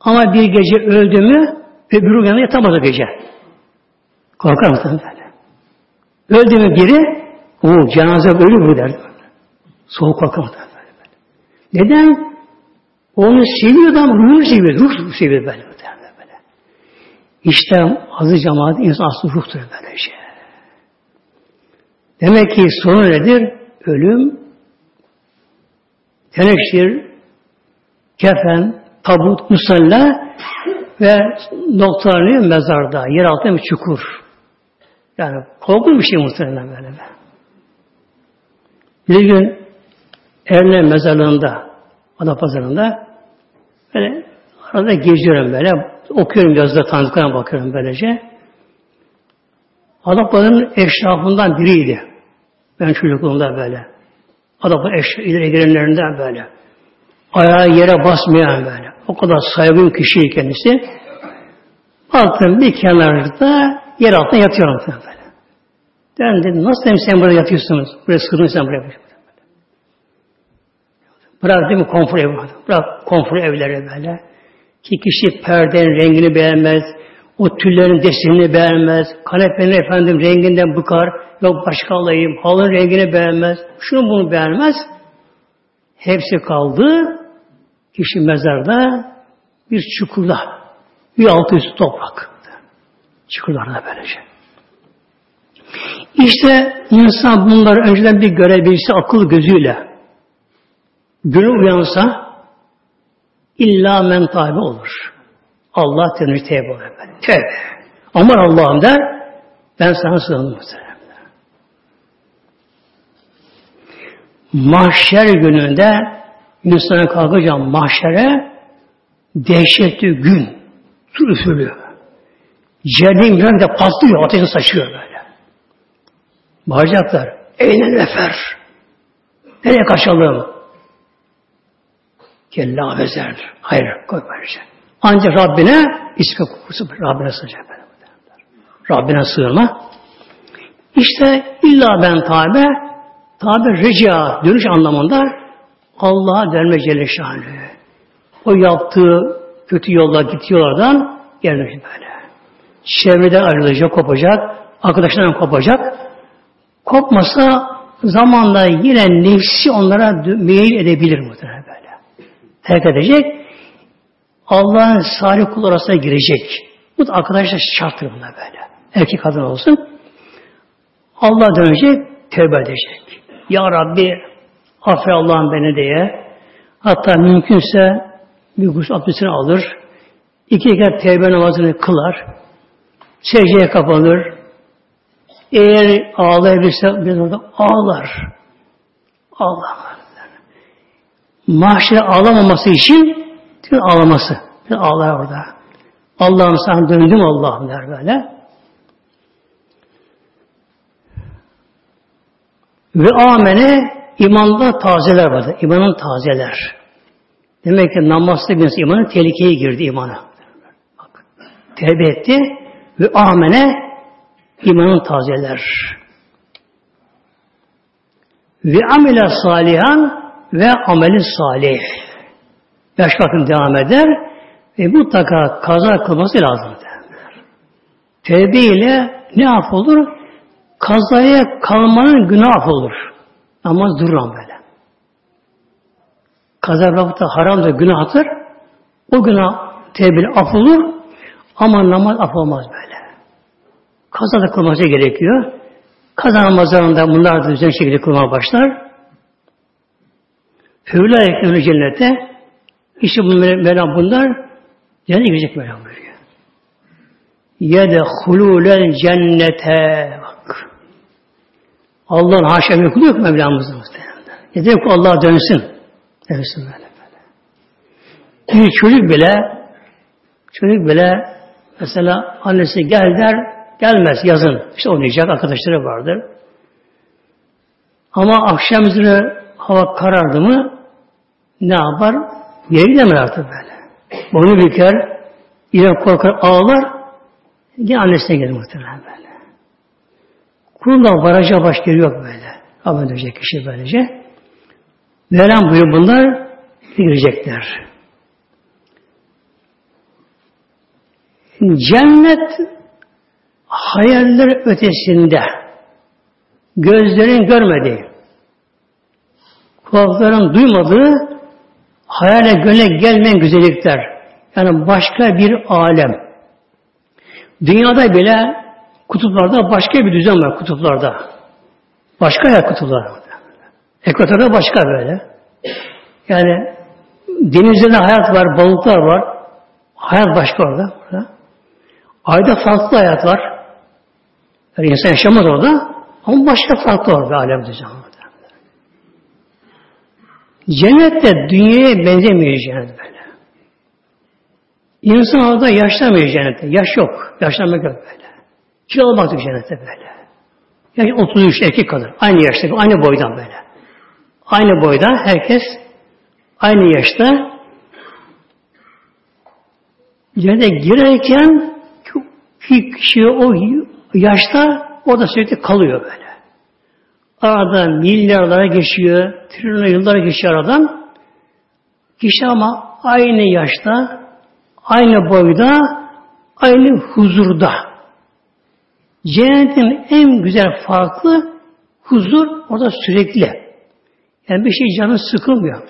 ama bir gece öldü mü öbürü yanına yatamaz o gece. Korkar mısın böyle? Öldü mü biri o cenaze ölü bu derdi. Soğuk korkar mısın böyle. Neden? Onu seviyor da ruhunu seviyor. Ruh seviyor böyle. İşte azı cemaat insan aslı ruhtur böyle şey. Demek ki sonu nedir? Ölüm, teneşir, kefen, tabut, musalla ve noktalarını mezarda, yer altında bir çukur. Yani korkunç bir şey muhtemelen böyle. Bir gün Erne mezarlığında, Adapazarı'nda böyle arada geziyorum böyle. Okuyorum yazıda tanıdıklarına bakıyorum böylece. Adapazarı'nın eşrafından biriydi. Ben çocukluğumda böyle. Adapazarı eş, gelenlerinden böyle. Ayağı yere basmayan böyle. O kadar saygın kişi kendisi. Baktım bir kenarda yer altına yatıyorum böyle. Ben dedim nasıl dedim sen burada yatıyorsunuz? Buraya sığdın sen buraya. Bırak değil mi konfor evi. Bırak konfor evleri böyle. Ki kişi perdenin rengini beğenmez. O tüllerin desenini beğenmez. Kanepenin efendim renginden bıkar. Yok başka alayım. Halın rengini beğenmez. Şunu bunu beğenmez. Hepsi kaldı. Kişi mezarda bir çukurda. Bir altı üstü toprak. Çukurlarda böylece. İşte insan bunları önceden bir görebilse akıl gözüyle gönül uyansa İlla men tabi olur. Allah dönüş tevbe olur. Tevbe. Aman Allah'ım der, ben sana sığındım. Mahşer gününde insana kalkacağım mahşere dehşetli gün. Su üfürüyor. Cehennem de patlıyor, ateşi saçıyor böyle. Bağıracaklar. Eyne nefer. Nereye kaçalım? Kella vezer. Hayır, koy böylece. Ancak Rabbine ismi kokusu Rabbine sığacak. Rabbine sığınma. İşte illa ben tabe, tabe rica, dönüş anlamında Allah'a dönme Celle. O yaptığı kötü yolda gittiği yollardan gelmiş böyle. Çevreden ayrılacak, kopacak, arkadaşlarından kopacak. Kopmasa zamanla yine nefsi onlara meyil edebilir muhtemelen. Terk edecek. Allah'ın salih kul arasına girecek. Bu da arkadaşlar şarttır buna böyle. Erkek kadın olsun. Allah dönecek, tövbe edecek. Ya Rabbi affet Allah'ım beni diye. Hatta mümkünse bir gusül abdestini alır. iki kere tevbe namazını kılar. Secdeye kapanır. Eğer ağlayabilirse bir orada ağlar. Ağlar. Mahşere ağlamaması için tüm ağlaması. Bir ağlar orada. Allah'ım sana döndüm Allah'ım der böyle. Ve amene imanda tazeler vardı. İmanın tazeler. Demek ki namazlı bir insan imanın tehlikeye girdi imana. Bak, tevbe etti ve amene imanın tazeler. Ve amile salihan ve ameli salih. Yaş bakın devam eder ve mutlaka kaza kılması lazım. Derler. Tevbe ile ne af olur? Kazaya kalmanın günah olur. Namaz durur böyle. Kaza vakti haram da günahtır. O günah tevbe af olur ama namaz af olmaz böyle. Kaza da kılması gerekiyor. Kaza namazlarında bunlar da düzenli şekilde kılmaya başlar. Fevla eklemeli cennete işte bunlar, Mevlam bunlar cennete girecek Mevlam buyuruyor. Yedehulûlen cennete bak. Allah'ın haşa emri yok Mevlamızın muhtemelen. Yeter ki Allah dönsün. Dönsün böyle böyle. Bir çocuk bile çocuk bile mesela annesi gel der gelmez yazın. İşte oynayacak arkadaşları vardır. Ama akşam üzere hava karardı mı ne yapar? Yere gidemez artık böyle. Boynu büker, yine korkar, ağlar. Yine annesine gelir muhtemelen böyle. Kulundan varacağı yeri yok böyle. Ama dönecek kişi böylece. Mevlam buyuruyor bunlar girecekler. Cennet hayaller ötesinde gözlerin görmediği, kulakların duymadığı, hayale göne gelmeyen güzellikler. Yani başka bir alem. Dünyada bile kutuplarda başka bir düzen var kutuplarda. Başka yer kutuplar. Ekvatorda başka böyle. Yani denizde hayat var, balıklar var. Hayat başka orada. orada. Ayda farklı hayat var. Yani insan yaşamaz orada. Ama başka farklı orada alem düzen orada. Cennette dünyaya benzemiyor cennet böyle. İnsan orada yaşlamıyor cennette. Yaş yok. Yaşlanmak yok böyle. Kilo olmak yok cennette böyle. Yani 33 erkek kalır. Aynı yaşta, aynı boydan böyle. Aynı boyda herkes aynı yaşta cennete girerken kişi o yaşta orada sürekli kalıyor böyle. Arada milyarlara geçiyor, trilyonlar yıllara geçiyor aradan. Kişi ama aynı yaşta, aynı boyda, aynı huzurda. Cennetin en güzel farklı huzur orada sürekli. Yani bir şey canı sıkılmıyor.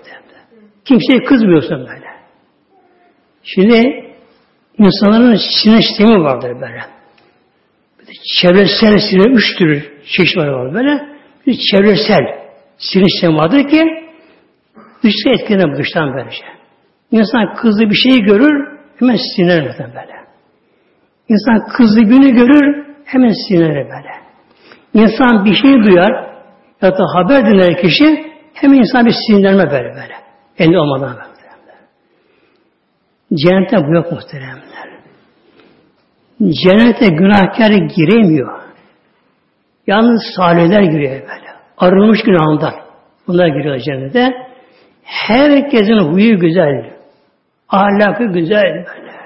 Kimseye kızmıyorsun böyle. Şimdi insanların sinir sistemi vardır böyle. Çevresel sinir üç tür çeşit var böyle. Bir çevresel sinir sistemi vardır ki dışta etkilenir dıştan böylece. İnsan kızı bir şeyi görür, hemen sinirlenir böyle. İnsan kızı günü görür, hemen sinirlenir böyle. İnsan bir şey duyar, ya da haber dinler kişi, hemen insan bir sinirlenme böyle böyle. Kendi olmadan böyle. Cennete bu yok muhteremler. Cennete günahkar giremiyor. Yalnız salihler giriyor böyle. Arınmış günahından. Bunlar giriyor cennete. Herkesin huyu güzel. Ahlakı güzel böyle.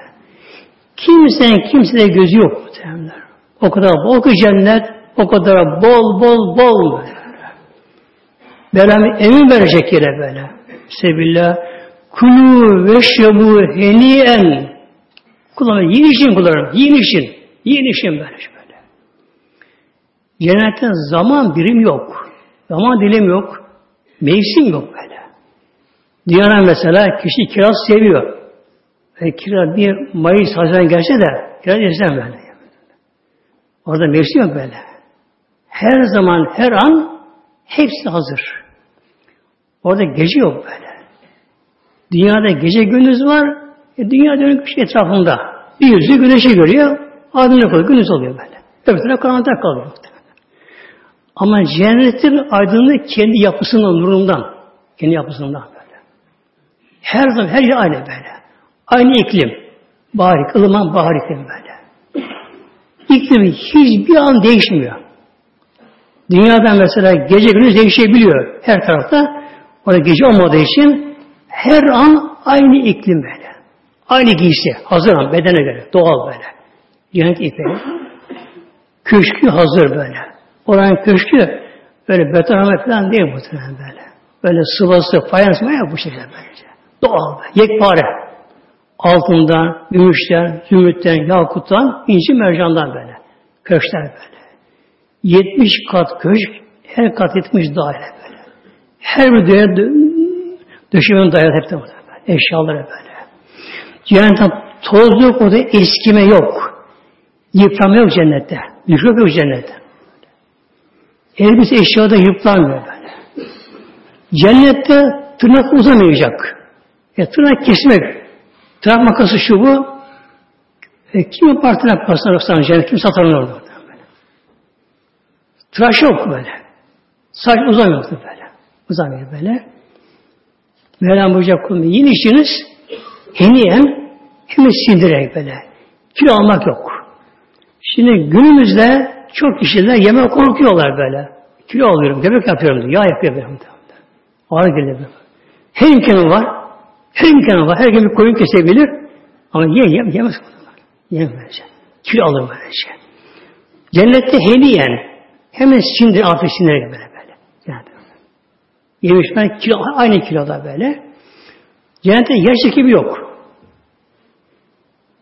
Kimsenin kimsede gözü yok muhtemelen. O kadar bol ki cennet, o kadar bol bol bol böyle. Mevlam emin verecek yere böyle. Sebillah. Kulu veşrebu heniyen. Kullanın, yiyin işin kullanın, yiyin işin. Yiyin işin böyle. Cennette zaman birim yok. Zaman dilim yok. Mevsim yok böyle. Dünyada mesela kişi kiraz seviyor. E, kiraz bir Mayıs, Haziran gelse de kiraz yesem böyle. Orada mevsim yok böyle. Her zaman, her an hepsi hazır. Orada gece yok böyle. Dünyada gece gündüz var, e, dünya dönük bir şey etrafında. Bir yüzü güneşi görüyor, aydınlık oluyor, gündüz oluyor böyle. Öbür taraf karanlıkta kalıyor. Ama cennetin aydınlığı kendi yapısından, nurundan. Kendi yapısından böyle. Her zaman, her yer aynı böyle. Aynı iklim. Bahar, ılıman bahar iklim böyle. İklimi hiçbir an değişmiyor. Dünyada mesela gece gündüz değişebiliyor her tarafta. Orada gece olmadığı için her an aynı iklim böyle. Aynı giysi. Hazır an bedene göre. Doğal böyle. Cennet ipeği. Köşkü hazır böyle. Oranın köşkü böyle beton falan değil muhtemelen böyle. Böyle sıvası, fayans mı bu şekilde böylece. Doğal böyle. Yekpare. Altından, gümüşten, zümrütten, yakuttan, inci mercandan böyle. Köşkler böyle. 70 kat köşk, her kat 70 daire böyle. Her bir daire döşemenin daire hep de böyle. Eşyaları böyle. Cennetten toz yok orada, eskime yok. Yıpranma yok cennette. Mikrop yok cennette. Elbise eşyada yıpranmıyor böyle. Cennette tırnak uzamayacak. E, tırnak kesmek. Tırnak makası şu bu. E, kim yapar tırnak makasını cennet? Kim satar onu orada? Böyle. Tıraş yok böyle. Saç uzamıyor böyle. Uzamıyor böyle. Mevlam buyuracak kulum. Yine işiniz heniyen hem sindirerek böyle. Kilo almak yok. Şimdi günümüzde çok kişiler yeme korkuyorlar böyle. Kilo alıyorum, göbek yapıyorum. Yağ yapıyor böyle. Ağır geliyor böyle. Her imkanı var. Her imkanı var. Her gün bir koyun kesebilir. Ama ye, ye yemez. Yemez. Kilo alır böylece. Cennette heliyen hemen sindir, artık sinir böyle böyle. Yani, yemiş ben kilo, aynı kiloda böyle. Cennette yer çekimi yok.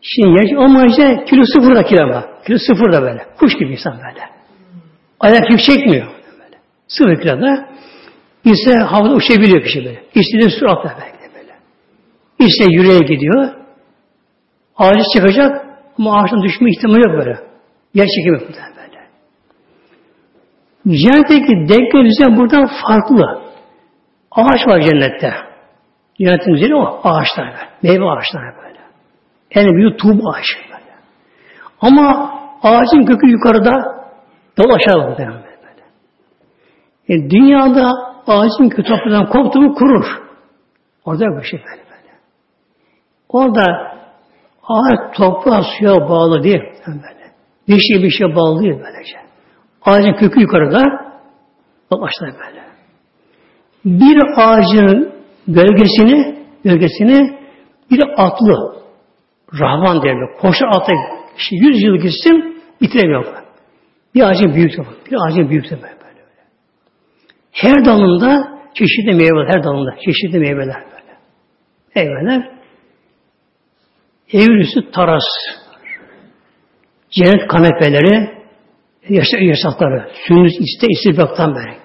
Şimdi yer olmayınca kilo sıfır da kilo var. Kilo sıfır da böyle. Kuş gibi insan böyle. Ayak yük çekmiyor. Böyle. Sıfır kilo da ise havada uçabiliyor kişi böyle. İstediği süratle belki böyle. İşte yüreğe gidiyor. Ağacı çıkacak ama ağaçtan düşme ihtimali yok böyle. Yer çekimi yok böyle. Cennetteki denk düzen buradan farklı. Ağaç var cennette. Cennetin güzeli o ağaçlar böyle. Meyve ağaçları böyle. En büyük tuğum ağacı böyle. Ama ağacın kökü yukarıda dal aşağı böyle. E, dünyada ağacın kökü topradan koptu mu kurur. Orada bir şey böyle böyle. Orada ağaç toprağa suya bağlı değil. Böyle. Bir şey bir şey bağlı değil böylece. Ağacın kökü yukarıda dal aşağı böyle. Bir ağacın gölgesini gölgesini bir atlı Rahman derler. Koşar atla işte yüz yıl gitsin bitiremiyor. Bir ağacın büyük Bir ağacın büyük böyle, böyle. Her dalında çeşitli meyveler, her dalında çeşitli meyveler böyle. Meyveler. Evin taras. Cennet kanepeleri, yasakları, sünnet iste istibaktan böyle.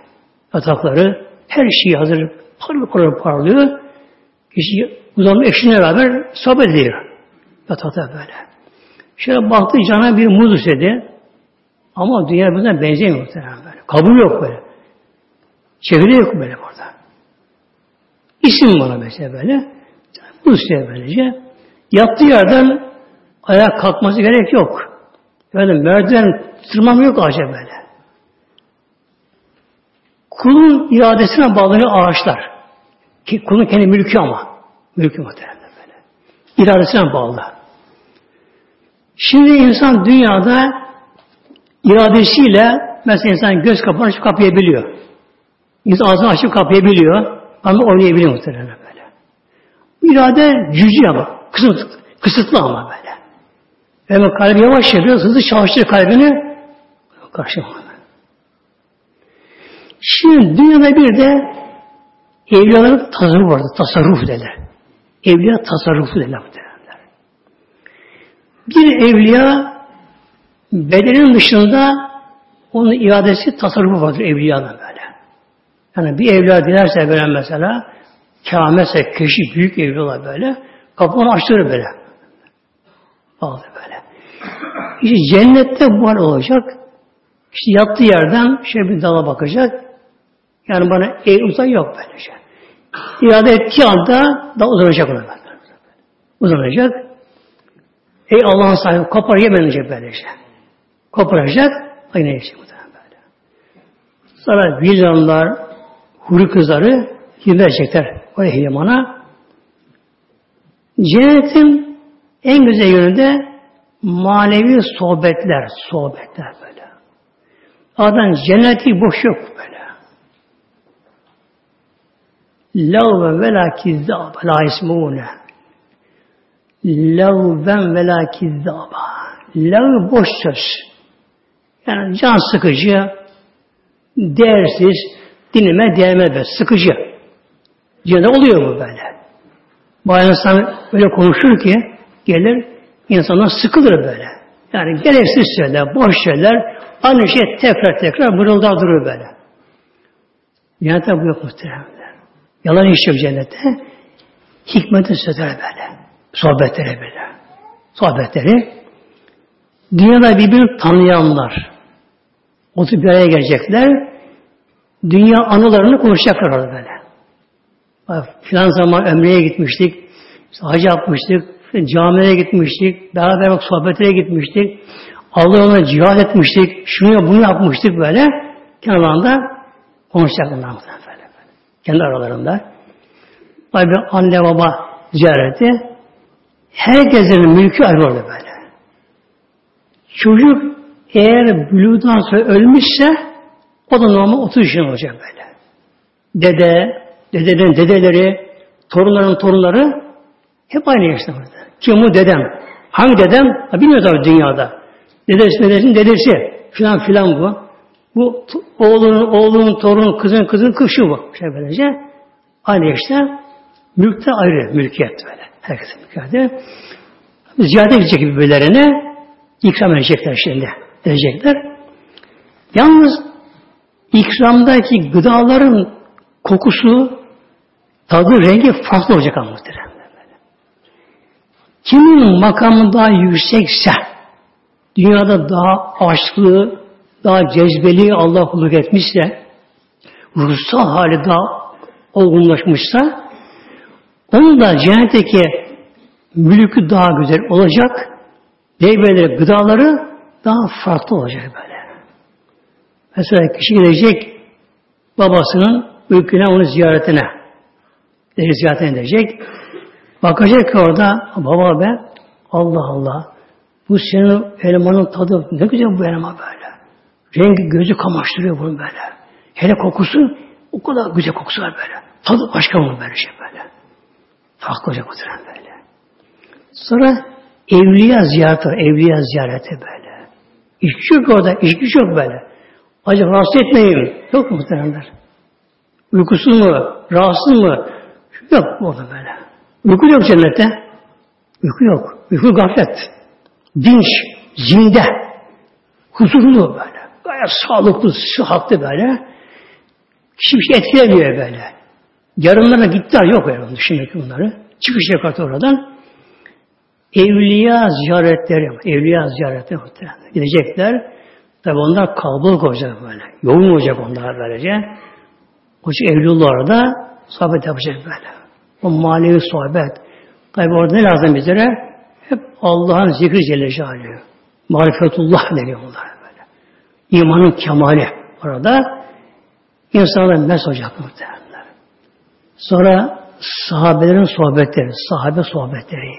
Yatakları, her şeyi hazır, parıl parıl parlıyor. Kişi uzanma eşine beraber sohbet ediyor. Yatakta böyle. Şöyle baktı cana bir muz istedi. Ama dünya buna benzemiyor muhtemelen böyle. Kabul yok böyle. Çeviri yok böyle burada. İsim bana mesela böyle. Bu istiyor böylece. Yattığı yerden ayağa kalkması gerek yok. Yani merdiven tırmanma yok ağaca böyle. Kulun iradesine bağlanıyor ağaçlar. Ki kulun kendi mülkü ama. Mülkü muhtemelen böyle. İradesine bağlı. Şimdi insan dünyada iradesiyle mesela insan göz kapağını açıp kapayabiliyor. İnsan ağzını açıp kapayabiliyor. Ama oynayabiliyor muhtemelen böyle. İrade cüzi ama. Kısıtlı, kısıtlı ama böyle. Ve kalbi yavaş yapıyor, hızlı çalıştırıyor kalbini. Karşıma. Şimdi dünyada bir de evliyaların tasarrufu vardı. Tasarruf derler. Evliya tasarrufu derler. Bir evliya bedenin dışında onun iadesi tasarrufu vardır evliyanın böyle. Yani bir evliya dilerse böyle mesela kâmetse kişi büyük evliyalar böyle kapını açtırır böyle. Bağlı böyle. İşte cennette bu hal olacak. İşte yattığı yerden şöyle bir dala bakacak. Yani bana eğ uzay yok böylece. İrade ettiği anda da uzanacak ona. Uzanacak. Ey Allah'ın sahibi kopar yemenecek böylece. Koparacak. Aynı yiyecek böyle. Sonra vildanlar, huri kızları verecekler o ehlimana. Cennetin en güzel yönünde manevi sohbetler, sohbetler böyle. Adam cenneti boş yok böyle. Lavve ve la kizzaba la ismune. Lavven ve la kizzaba. Lav boş söz. Yani can sıkıcı, değersiz, dinleme değmez, sıkıcı. Cennet oluyor mu böyle? Bazen insan öyle konuşur ki gelir, insanlar sıkılır böyle. Yani gereksiz söyler, boş söyler, aynı şey tekrar tekrar mırıldar durur böyle. Cennette bu yok muhtemelen. Yalan iş yok cennette. Hikmeti sözler böyle. Sohbetleri böyle. Sohbetleri. Dünyada birbirini tanıyanlar. Oturup bir araya gelecekler. Dünya anılarını konuşacaklar orada böyle. Bak, filan zaman ömreye gitmiştik. Hacı yapmıştık. Camilere gitmiştik. Beraber bak sohbetlere gitmiştik. Allah ona cihad etmiştik. Şunu bunu yapmıştık böyle. Kenarlarında konuşacaklar böyle. Kendi aralarında. Tabi anne baba ziyareti. Herkesin mülkü ayrı orada böyle. Çocuk eğer bülüğden sonra ölmüşse o da normal 30 yaşında olacak böyle. Dede, dedelerin dedeleri, torunların torunları hep aynı yaşta burada. Kim bu dedem? Hangi dedem? Ha, bilmiyor tabii dünyada. Dedesi, dedesinin dedesi. Filan filan bu. Bu oğlunun, oğlunun, torunun, kızın, kızın kışı bu. Şey böylece. Aynı yaşta mülkte ayrı mülkiyet böyle. Herkesin mülkiyeti. Ziyade edecek birbirlerine ikram edecekler şimdi. Edecekler. Yalnız ikramdaki gıdaların kokusu, tadı, rengi farklı olacak ama. Kimin makamı daha yüksekse, dünyada daha aşklı, daha cezbeli Allah kulluk etmişse, ruhsal hali daha olgunlaşmışsa, onun da cennetteki mülkü daha güzel olacak, meyveleri, gıdaları daha farklı olacak böyle. Mesela kişi gidecek babasının mülküne, onun ziyaretine, ziyaretine edecek. Bakacak ki orada, baba be, Allah Allah, bu senin elmanın tadı ne güzel bu elma böyle. Rengi gözü kamaştırıyor bunu böyle. Hele kokusu o kadar güzel kokusu var böyle. Tadı başka mı böyle şey böyle. Farklı olacak muhtemelen böyle. Sonra evliya ziyareti. Evliya ziyareti böyle. İşki yok orada. İşki yok böyle. Acaba rahatsız etmeyin. Yok mu muhtemelenler? Uykusuz mu? Rahatsız mı? Yok orada böyle. Uyku yok cennette. Uyku yok. Uyku gaflet. Dinç, zinde, huzurlu böyle. Gayet sağlıklı, sıhhatli böyle. Hiçbir şey etkilemiyor böyle. Yarınlarına gittiler yok böyle düşünmek bunları. Çıkış yakartı oradan. Evliya ziyaretleri, evliya ziyaretleri. Gidecekler. Tabi onlar kalabalık olacak böyle. Yoğun olacak onlar böylece. İçin evlullah orada sohbet yapacak böyle. O manevi sohbet, Tabi orada ne lazım bizlere? Hep Allah'ın zikri Celle Celaluhu. Marifetullah deniyor bunlar böyle. İmanın kemali orada insanlar mes olacak muhtemelen. Sonra sahabelerin sohbetleri, sahabe sohbetleri.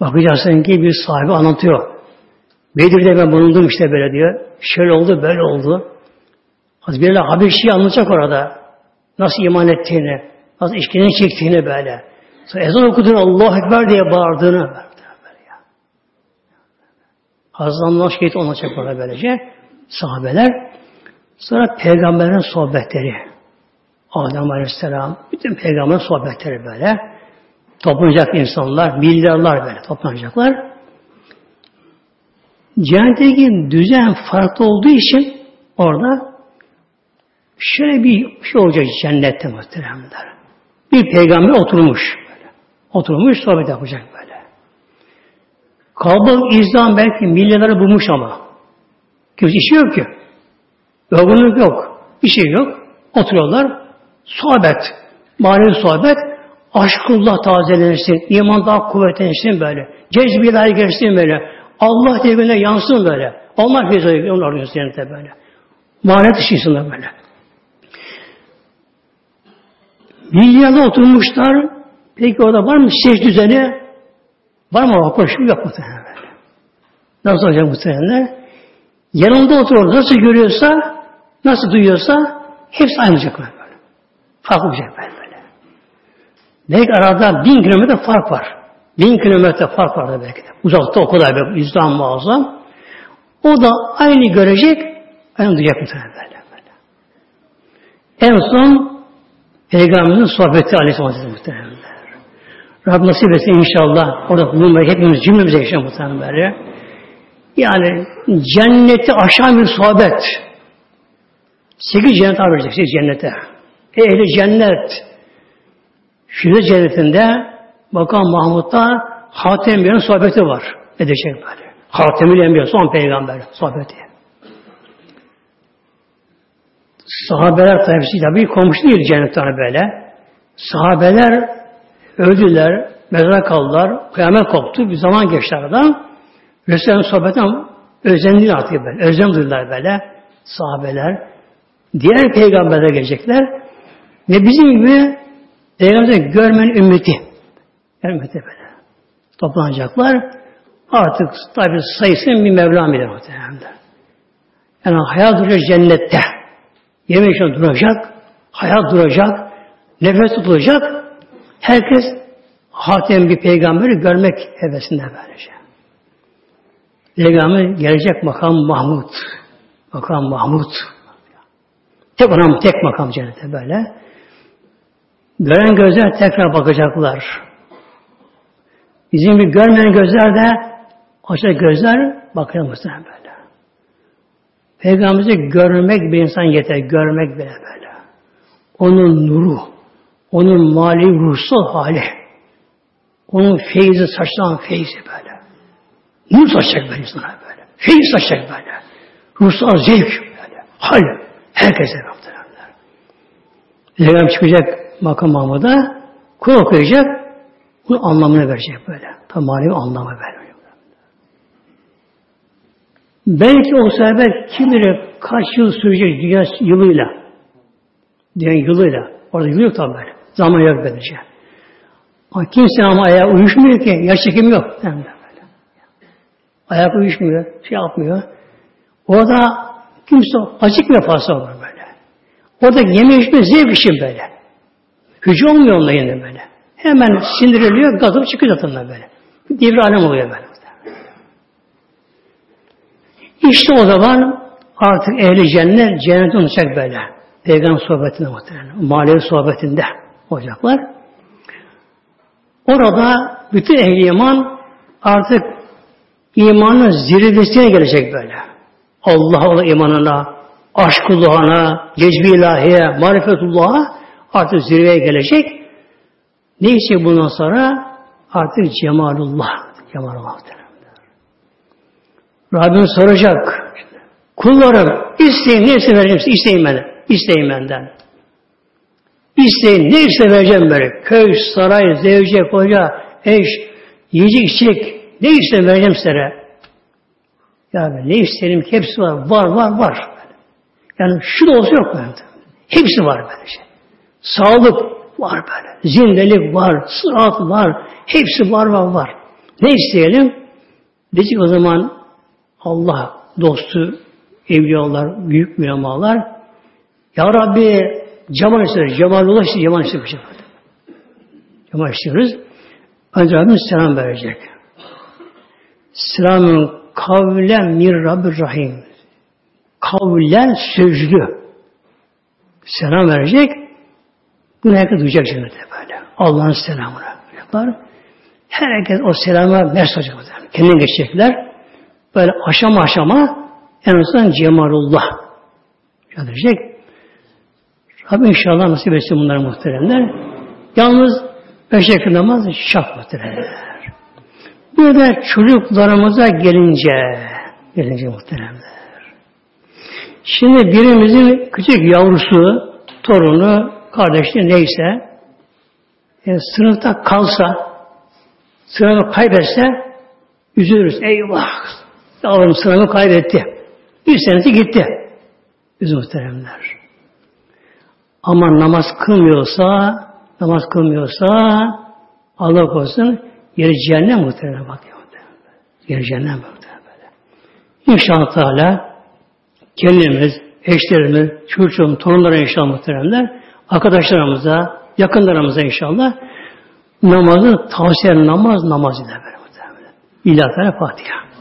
Bakacaksın ki bir sahibi anlatıyor. Bedir'de ben bulundum işte böyle diyor. Şöyle oldu, böyle oldu. Hazreti Habeşi'yi anlatacak orada. Nasıl iman ettiğini, nasıl işkence çektiğini böyle. Sonra ezan okuduğunu Allah Ekber diye bağırdığını. Hazreti Allah şehit anlatacak orada böylece. Sahabeler. Sonra peygamberin sohbetleri. Adem Aleyhisselam, bütün peygamberin sohbetleri böyle. Toplanacak insanlar, milyarlar böyle toplanacaklar. Cennetteki düzen farklı olduğu için orada şöyle bir şey olacak cennette muhteremler. Bir peygamber oturmuş. Böyle. Oturmuş sohbet yapacak böyle. Kalabalık izdan belki milyarları bulmuş ama. Kimse işi yok ki. Yorgunluk yok. Bir şey yok. Oturuyorlar. Sohbet. Manevi sohbet. Aşkullah tazelensin. iman daha kuvvetlensin böyle. Cezbilahi geçsin böyle. Allah diye yansın böyle. Allah feyzayı onlar cennete böyle. Manet işisinler böyle. Milyarda oturmuşlar. Peki orada var mı secde düzeni? Var mı o koşu? Yok muhtemelen böyle. Nasıl olacak muhtemelen? Yanında oturuyor. Nasıl görüyorsa, nasıl duyuyorsa hepsi aynı olacak böyle. Farklı olacak böyle. Belki arada bin kilometre fark var. Bin kilometre fark var da belki de. Uzakta o kadar bir yüzden muazzam. O da aynı görecek, aynı duyacak muhtemelen böyle, böyle. En son Peygamberimizin sohbeti Aleyhisselam Hazretleri muhtemelen. Rabbim nasip etsin inşallah. Orada bulunmayı hepimiz cümlemize yaşayalım muhtemelen böyle. Yani cenneti aşan bir sohbet. Sekiz cennet verecek cennete. Ehli cennet. Şurada cennetinde Bakan Mahmut'ta Hatem Enbiya'nın sohbeti var. Edecek böyle. Hatemül son peygamber sohbeti. Sahabeler tabi tabi komşu değil cennetten böyle. Sahabeler öldüler, mezara kaldılar, kıyamet koptu, bir zaman geçti aradan. Resulullah'ın sohbetinden özendiler artık böyle, özlem duydular böyle sahabeler. Diğer peygamberler gelecekler ve bizim gibi Peygamber'i görmenin ümmeti. Ümmeti böyle. Toplanacaklar. Artık tabi sayısının bir Mevlam bilir muhtemelen. Yani hayat duracak cennette. Yemek için duracak. Hayat duracak. Nefes tutulacak. Herkes hatem bir peygamberi görmek hevesinde böylece. Peygamber gelecek makam Mahmud. Makam Mahmud. Tek anam tek makam cennete böyle. Gören gözler tekrar bakacaklar. Bizim bir görmeyen gözler de açacak gözler bakıyor muhtemelen böyle. Peygamberimizi görmek bir insan yeter. Görmek bile böyle. Onun nuru, onun mali ruhsal hali, onun feyzi saçtan feyzi böyle. Nur saçacak böyle insana böyle. Feyiz saçacak böyle. Ruhsal zevk böyle. Hal. Herkese muhtemelen. Peygamber çıkacak makam Mahmud'a kul okuyacak, bunun anlamını verecek böyle. Tam manevi anlamı veriyor. Belki o sefer kim bilir kaç yıl sürecek dünya yılıyla. Dünya yılıyla. Orada yıl yok tabi böyle. Zaman yok böylece. Ama kimse ama ayağı uyuşmuyor ki. Yaş çekimi yok. Yani böyle. Ayak uyuşmuyor. Şey yapmıyor. Orada kimse acıkmıyor fazla olur böyle. Orada yeme içme zevk için böyle. Onunla yine böyle. Hemen sindiriliyor, gazı çıkıyor zaten böyle. Devre oluyor böyle. İşte o zaman artık ehli cennet cennet olacak böyle. Peygamber sohbetinde muhtemelen. Manevi sohbetinde olacaklar. Orada bütün ehli iman artık imanın zirvesine gelecek böyle. Allah'a olan imanına, aşkullahına, cezbi ilahiye, marifetullah'a Artık zirveye gelecek. Neyse bundan sonra artık cemalullah. Cemalullah. Rabbim soracak. Kullarım isteyin neyse vereceğim size. İsteyin benden. İsteyin benden. İsteyin ne iste vereceğim böyle. Köy, saray, zevce, koca, eş, yiyecek içecek ne isterim vereceğim size. Ya ben ne isterim ki hepsi var. Var var var. Yani şu da olsa yok böyle. Hepsi var böyle şey. Sağlık var böyle. Zindelik var. Sıhhat var. Hepsi var var var. Ne isteyelim? Diyecek o zaman Allah dostu, evliyalar, büyük ulemalar Ya Rabbi cemal istiyoruz. Cemalullah istiyoruz. Cemal istiyoruz. Cemal istiyoruz. Önce Rabbimiz selam verecek. Selamın kavlen mir Rabbir Rahim. Kavlen sözlü. Selam verecek. Bunu herkes duyacak cennete böyle. Allah'ın selamını yapar. Herkes o selama mesaj alacak. Kendine geçecekler. Böyle aşama aşama en azından cemalullah gelecek. Rabbim inşallah nasip etsin bunları muhteremler. Yalnız beş yakın namaz şart muhteremler. Bir de çocuklarımıza gelince, gelince muhteremler. Şimdi birimizin küçük yavrusu, torunu, kardeşi neyse, yani sınıfta kalsa, sınavı kaybetse, üzülürüz. Eyvah! Yavrum sınavı kaybetti. Bir senesi gitti. Üzüm muhteremler. Ama namaz kılmıyorsa, namaz kılmıyorsa, Allah korusun, Yeri cehennem muhtemelen bakıyor. Yeri cehennem muhtemelen böyle. İnşallah Teala kendimiz, eşlerimiz, çocuğum, torunlara inşallah muhteremler, arkadaşlarımıza, yakınlarımıza inşallah namazı tavsiye namaz namaz ile böyle. İlahi Fatiha.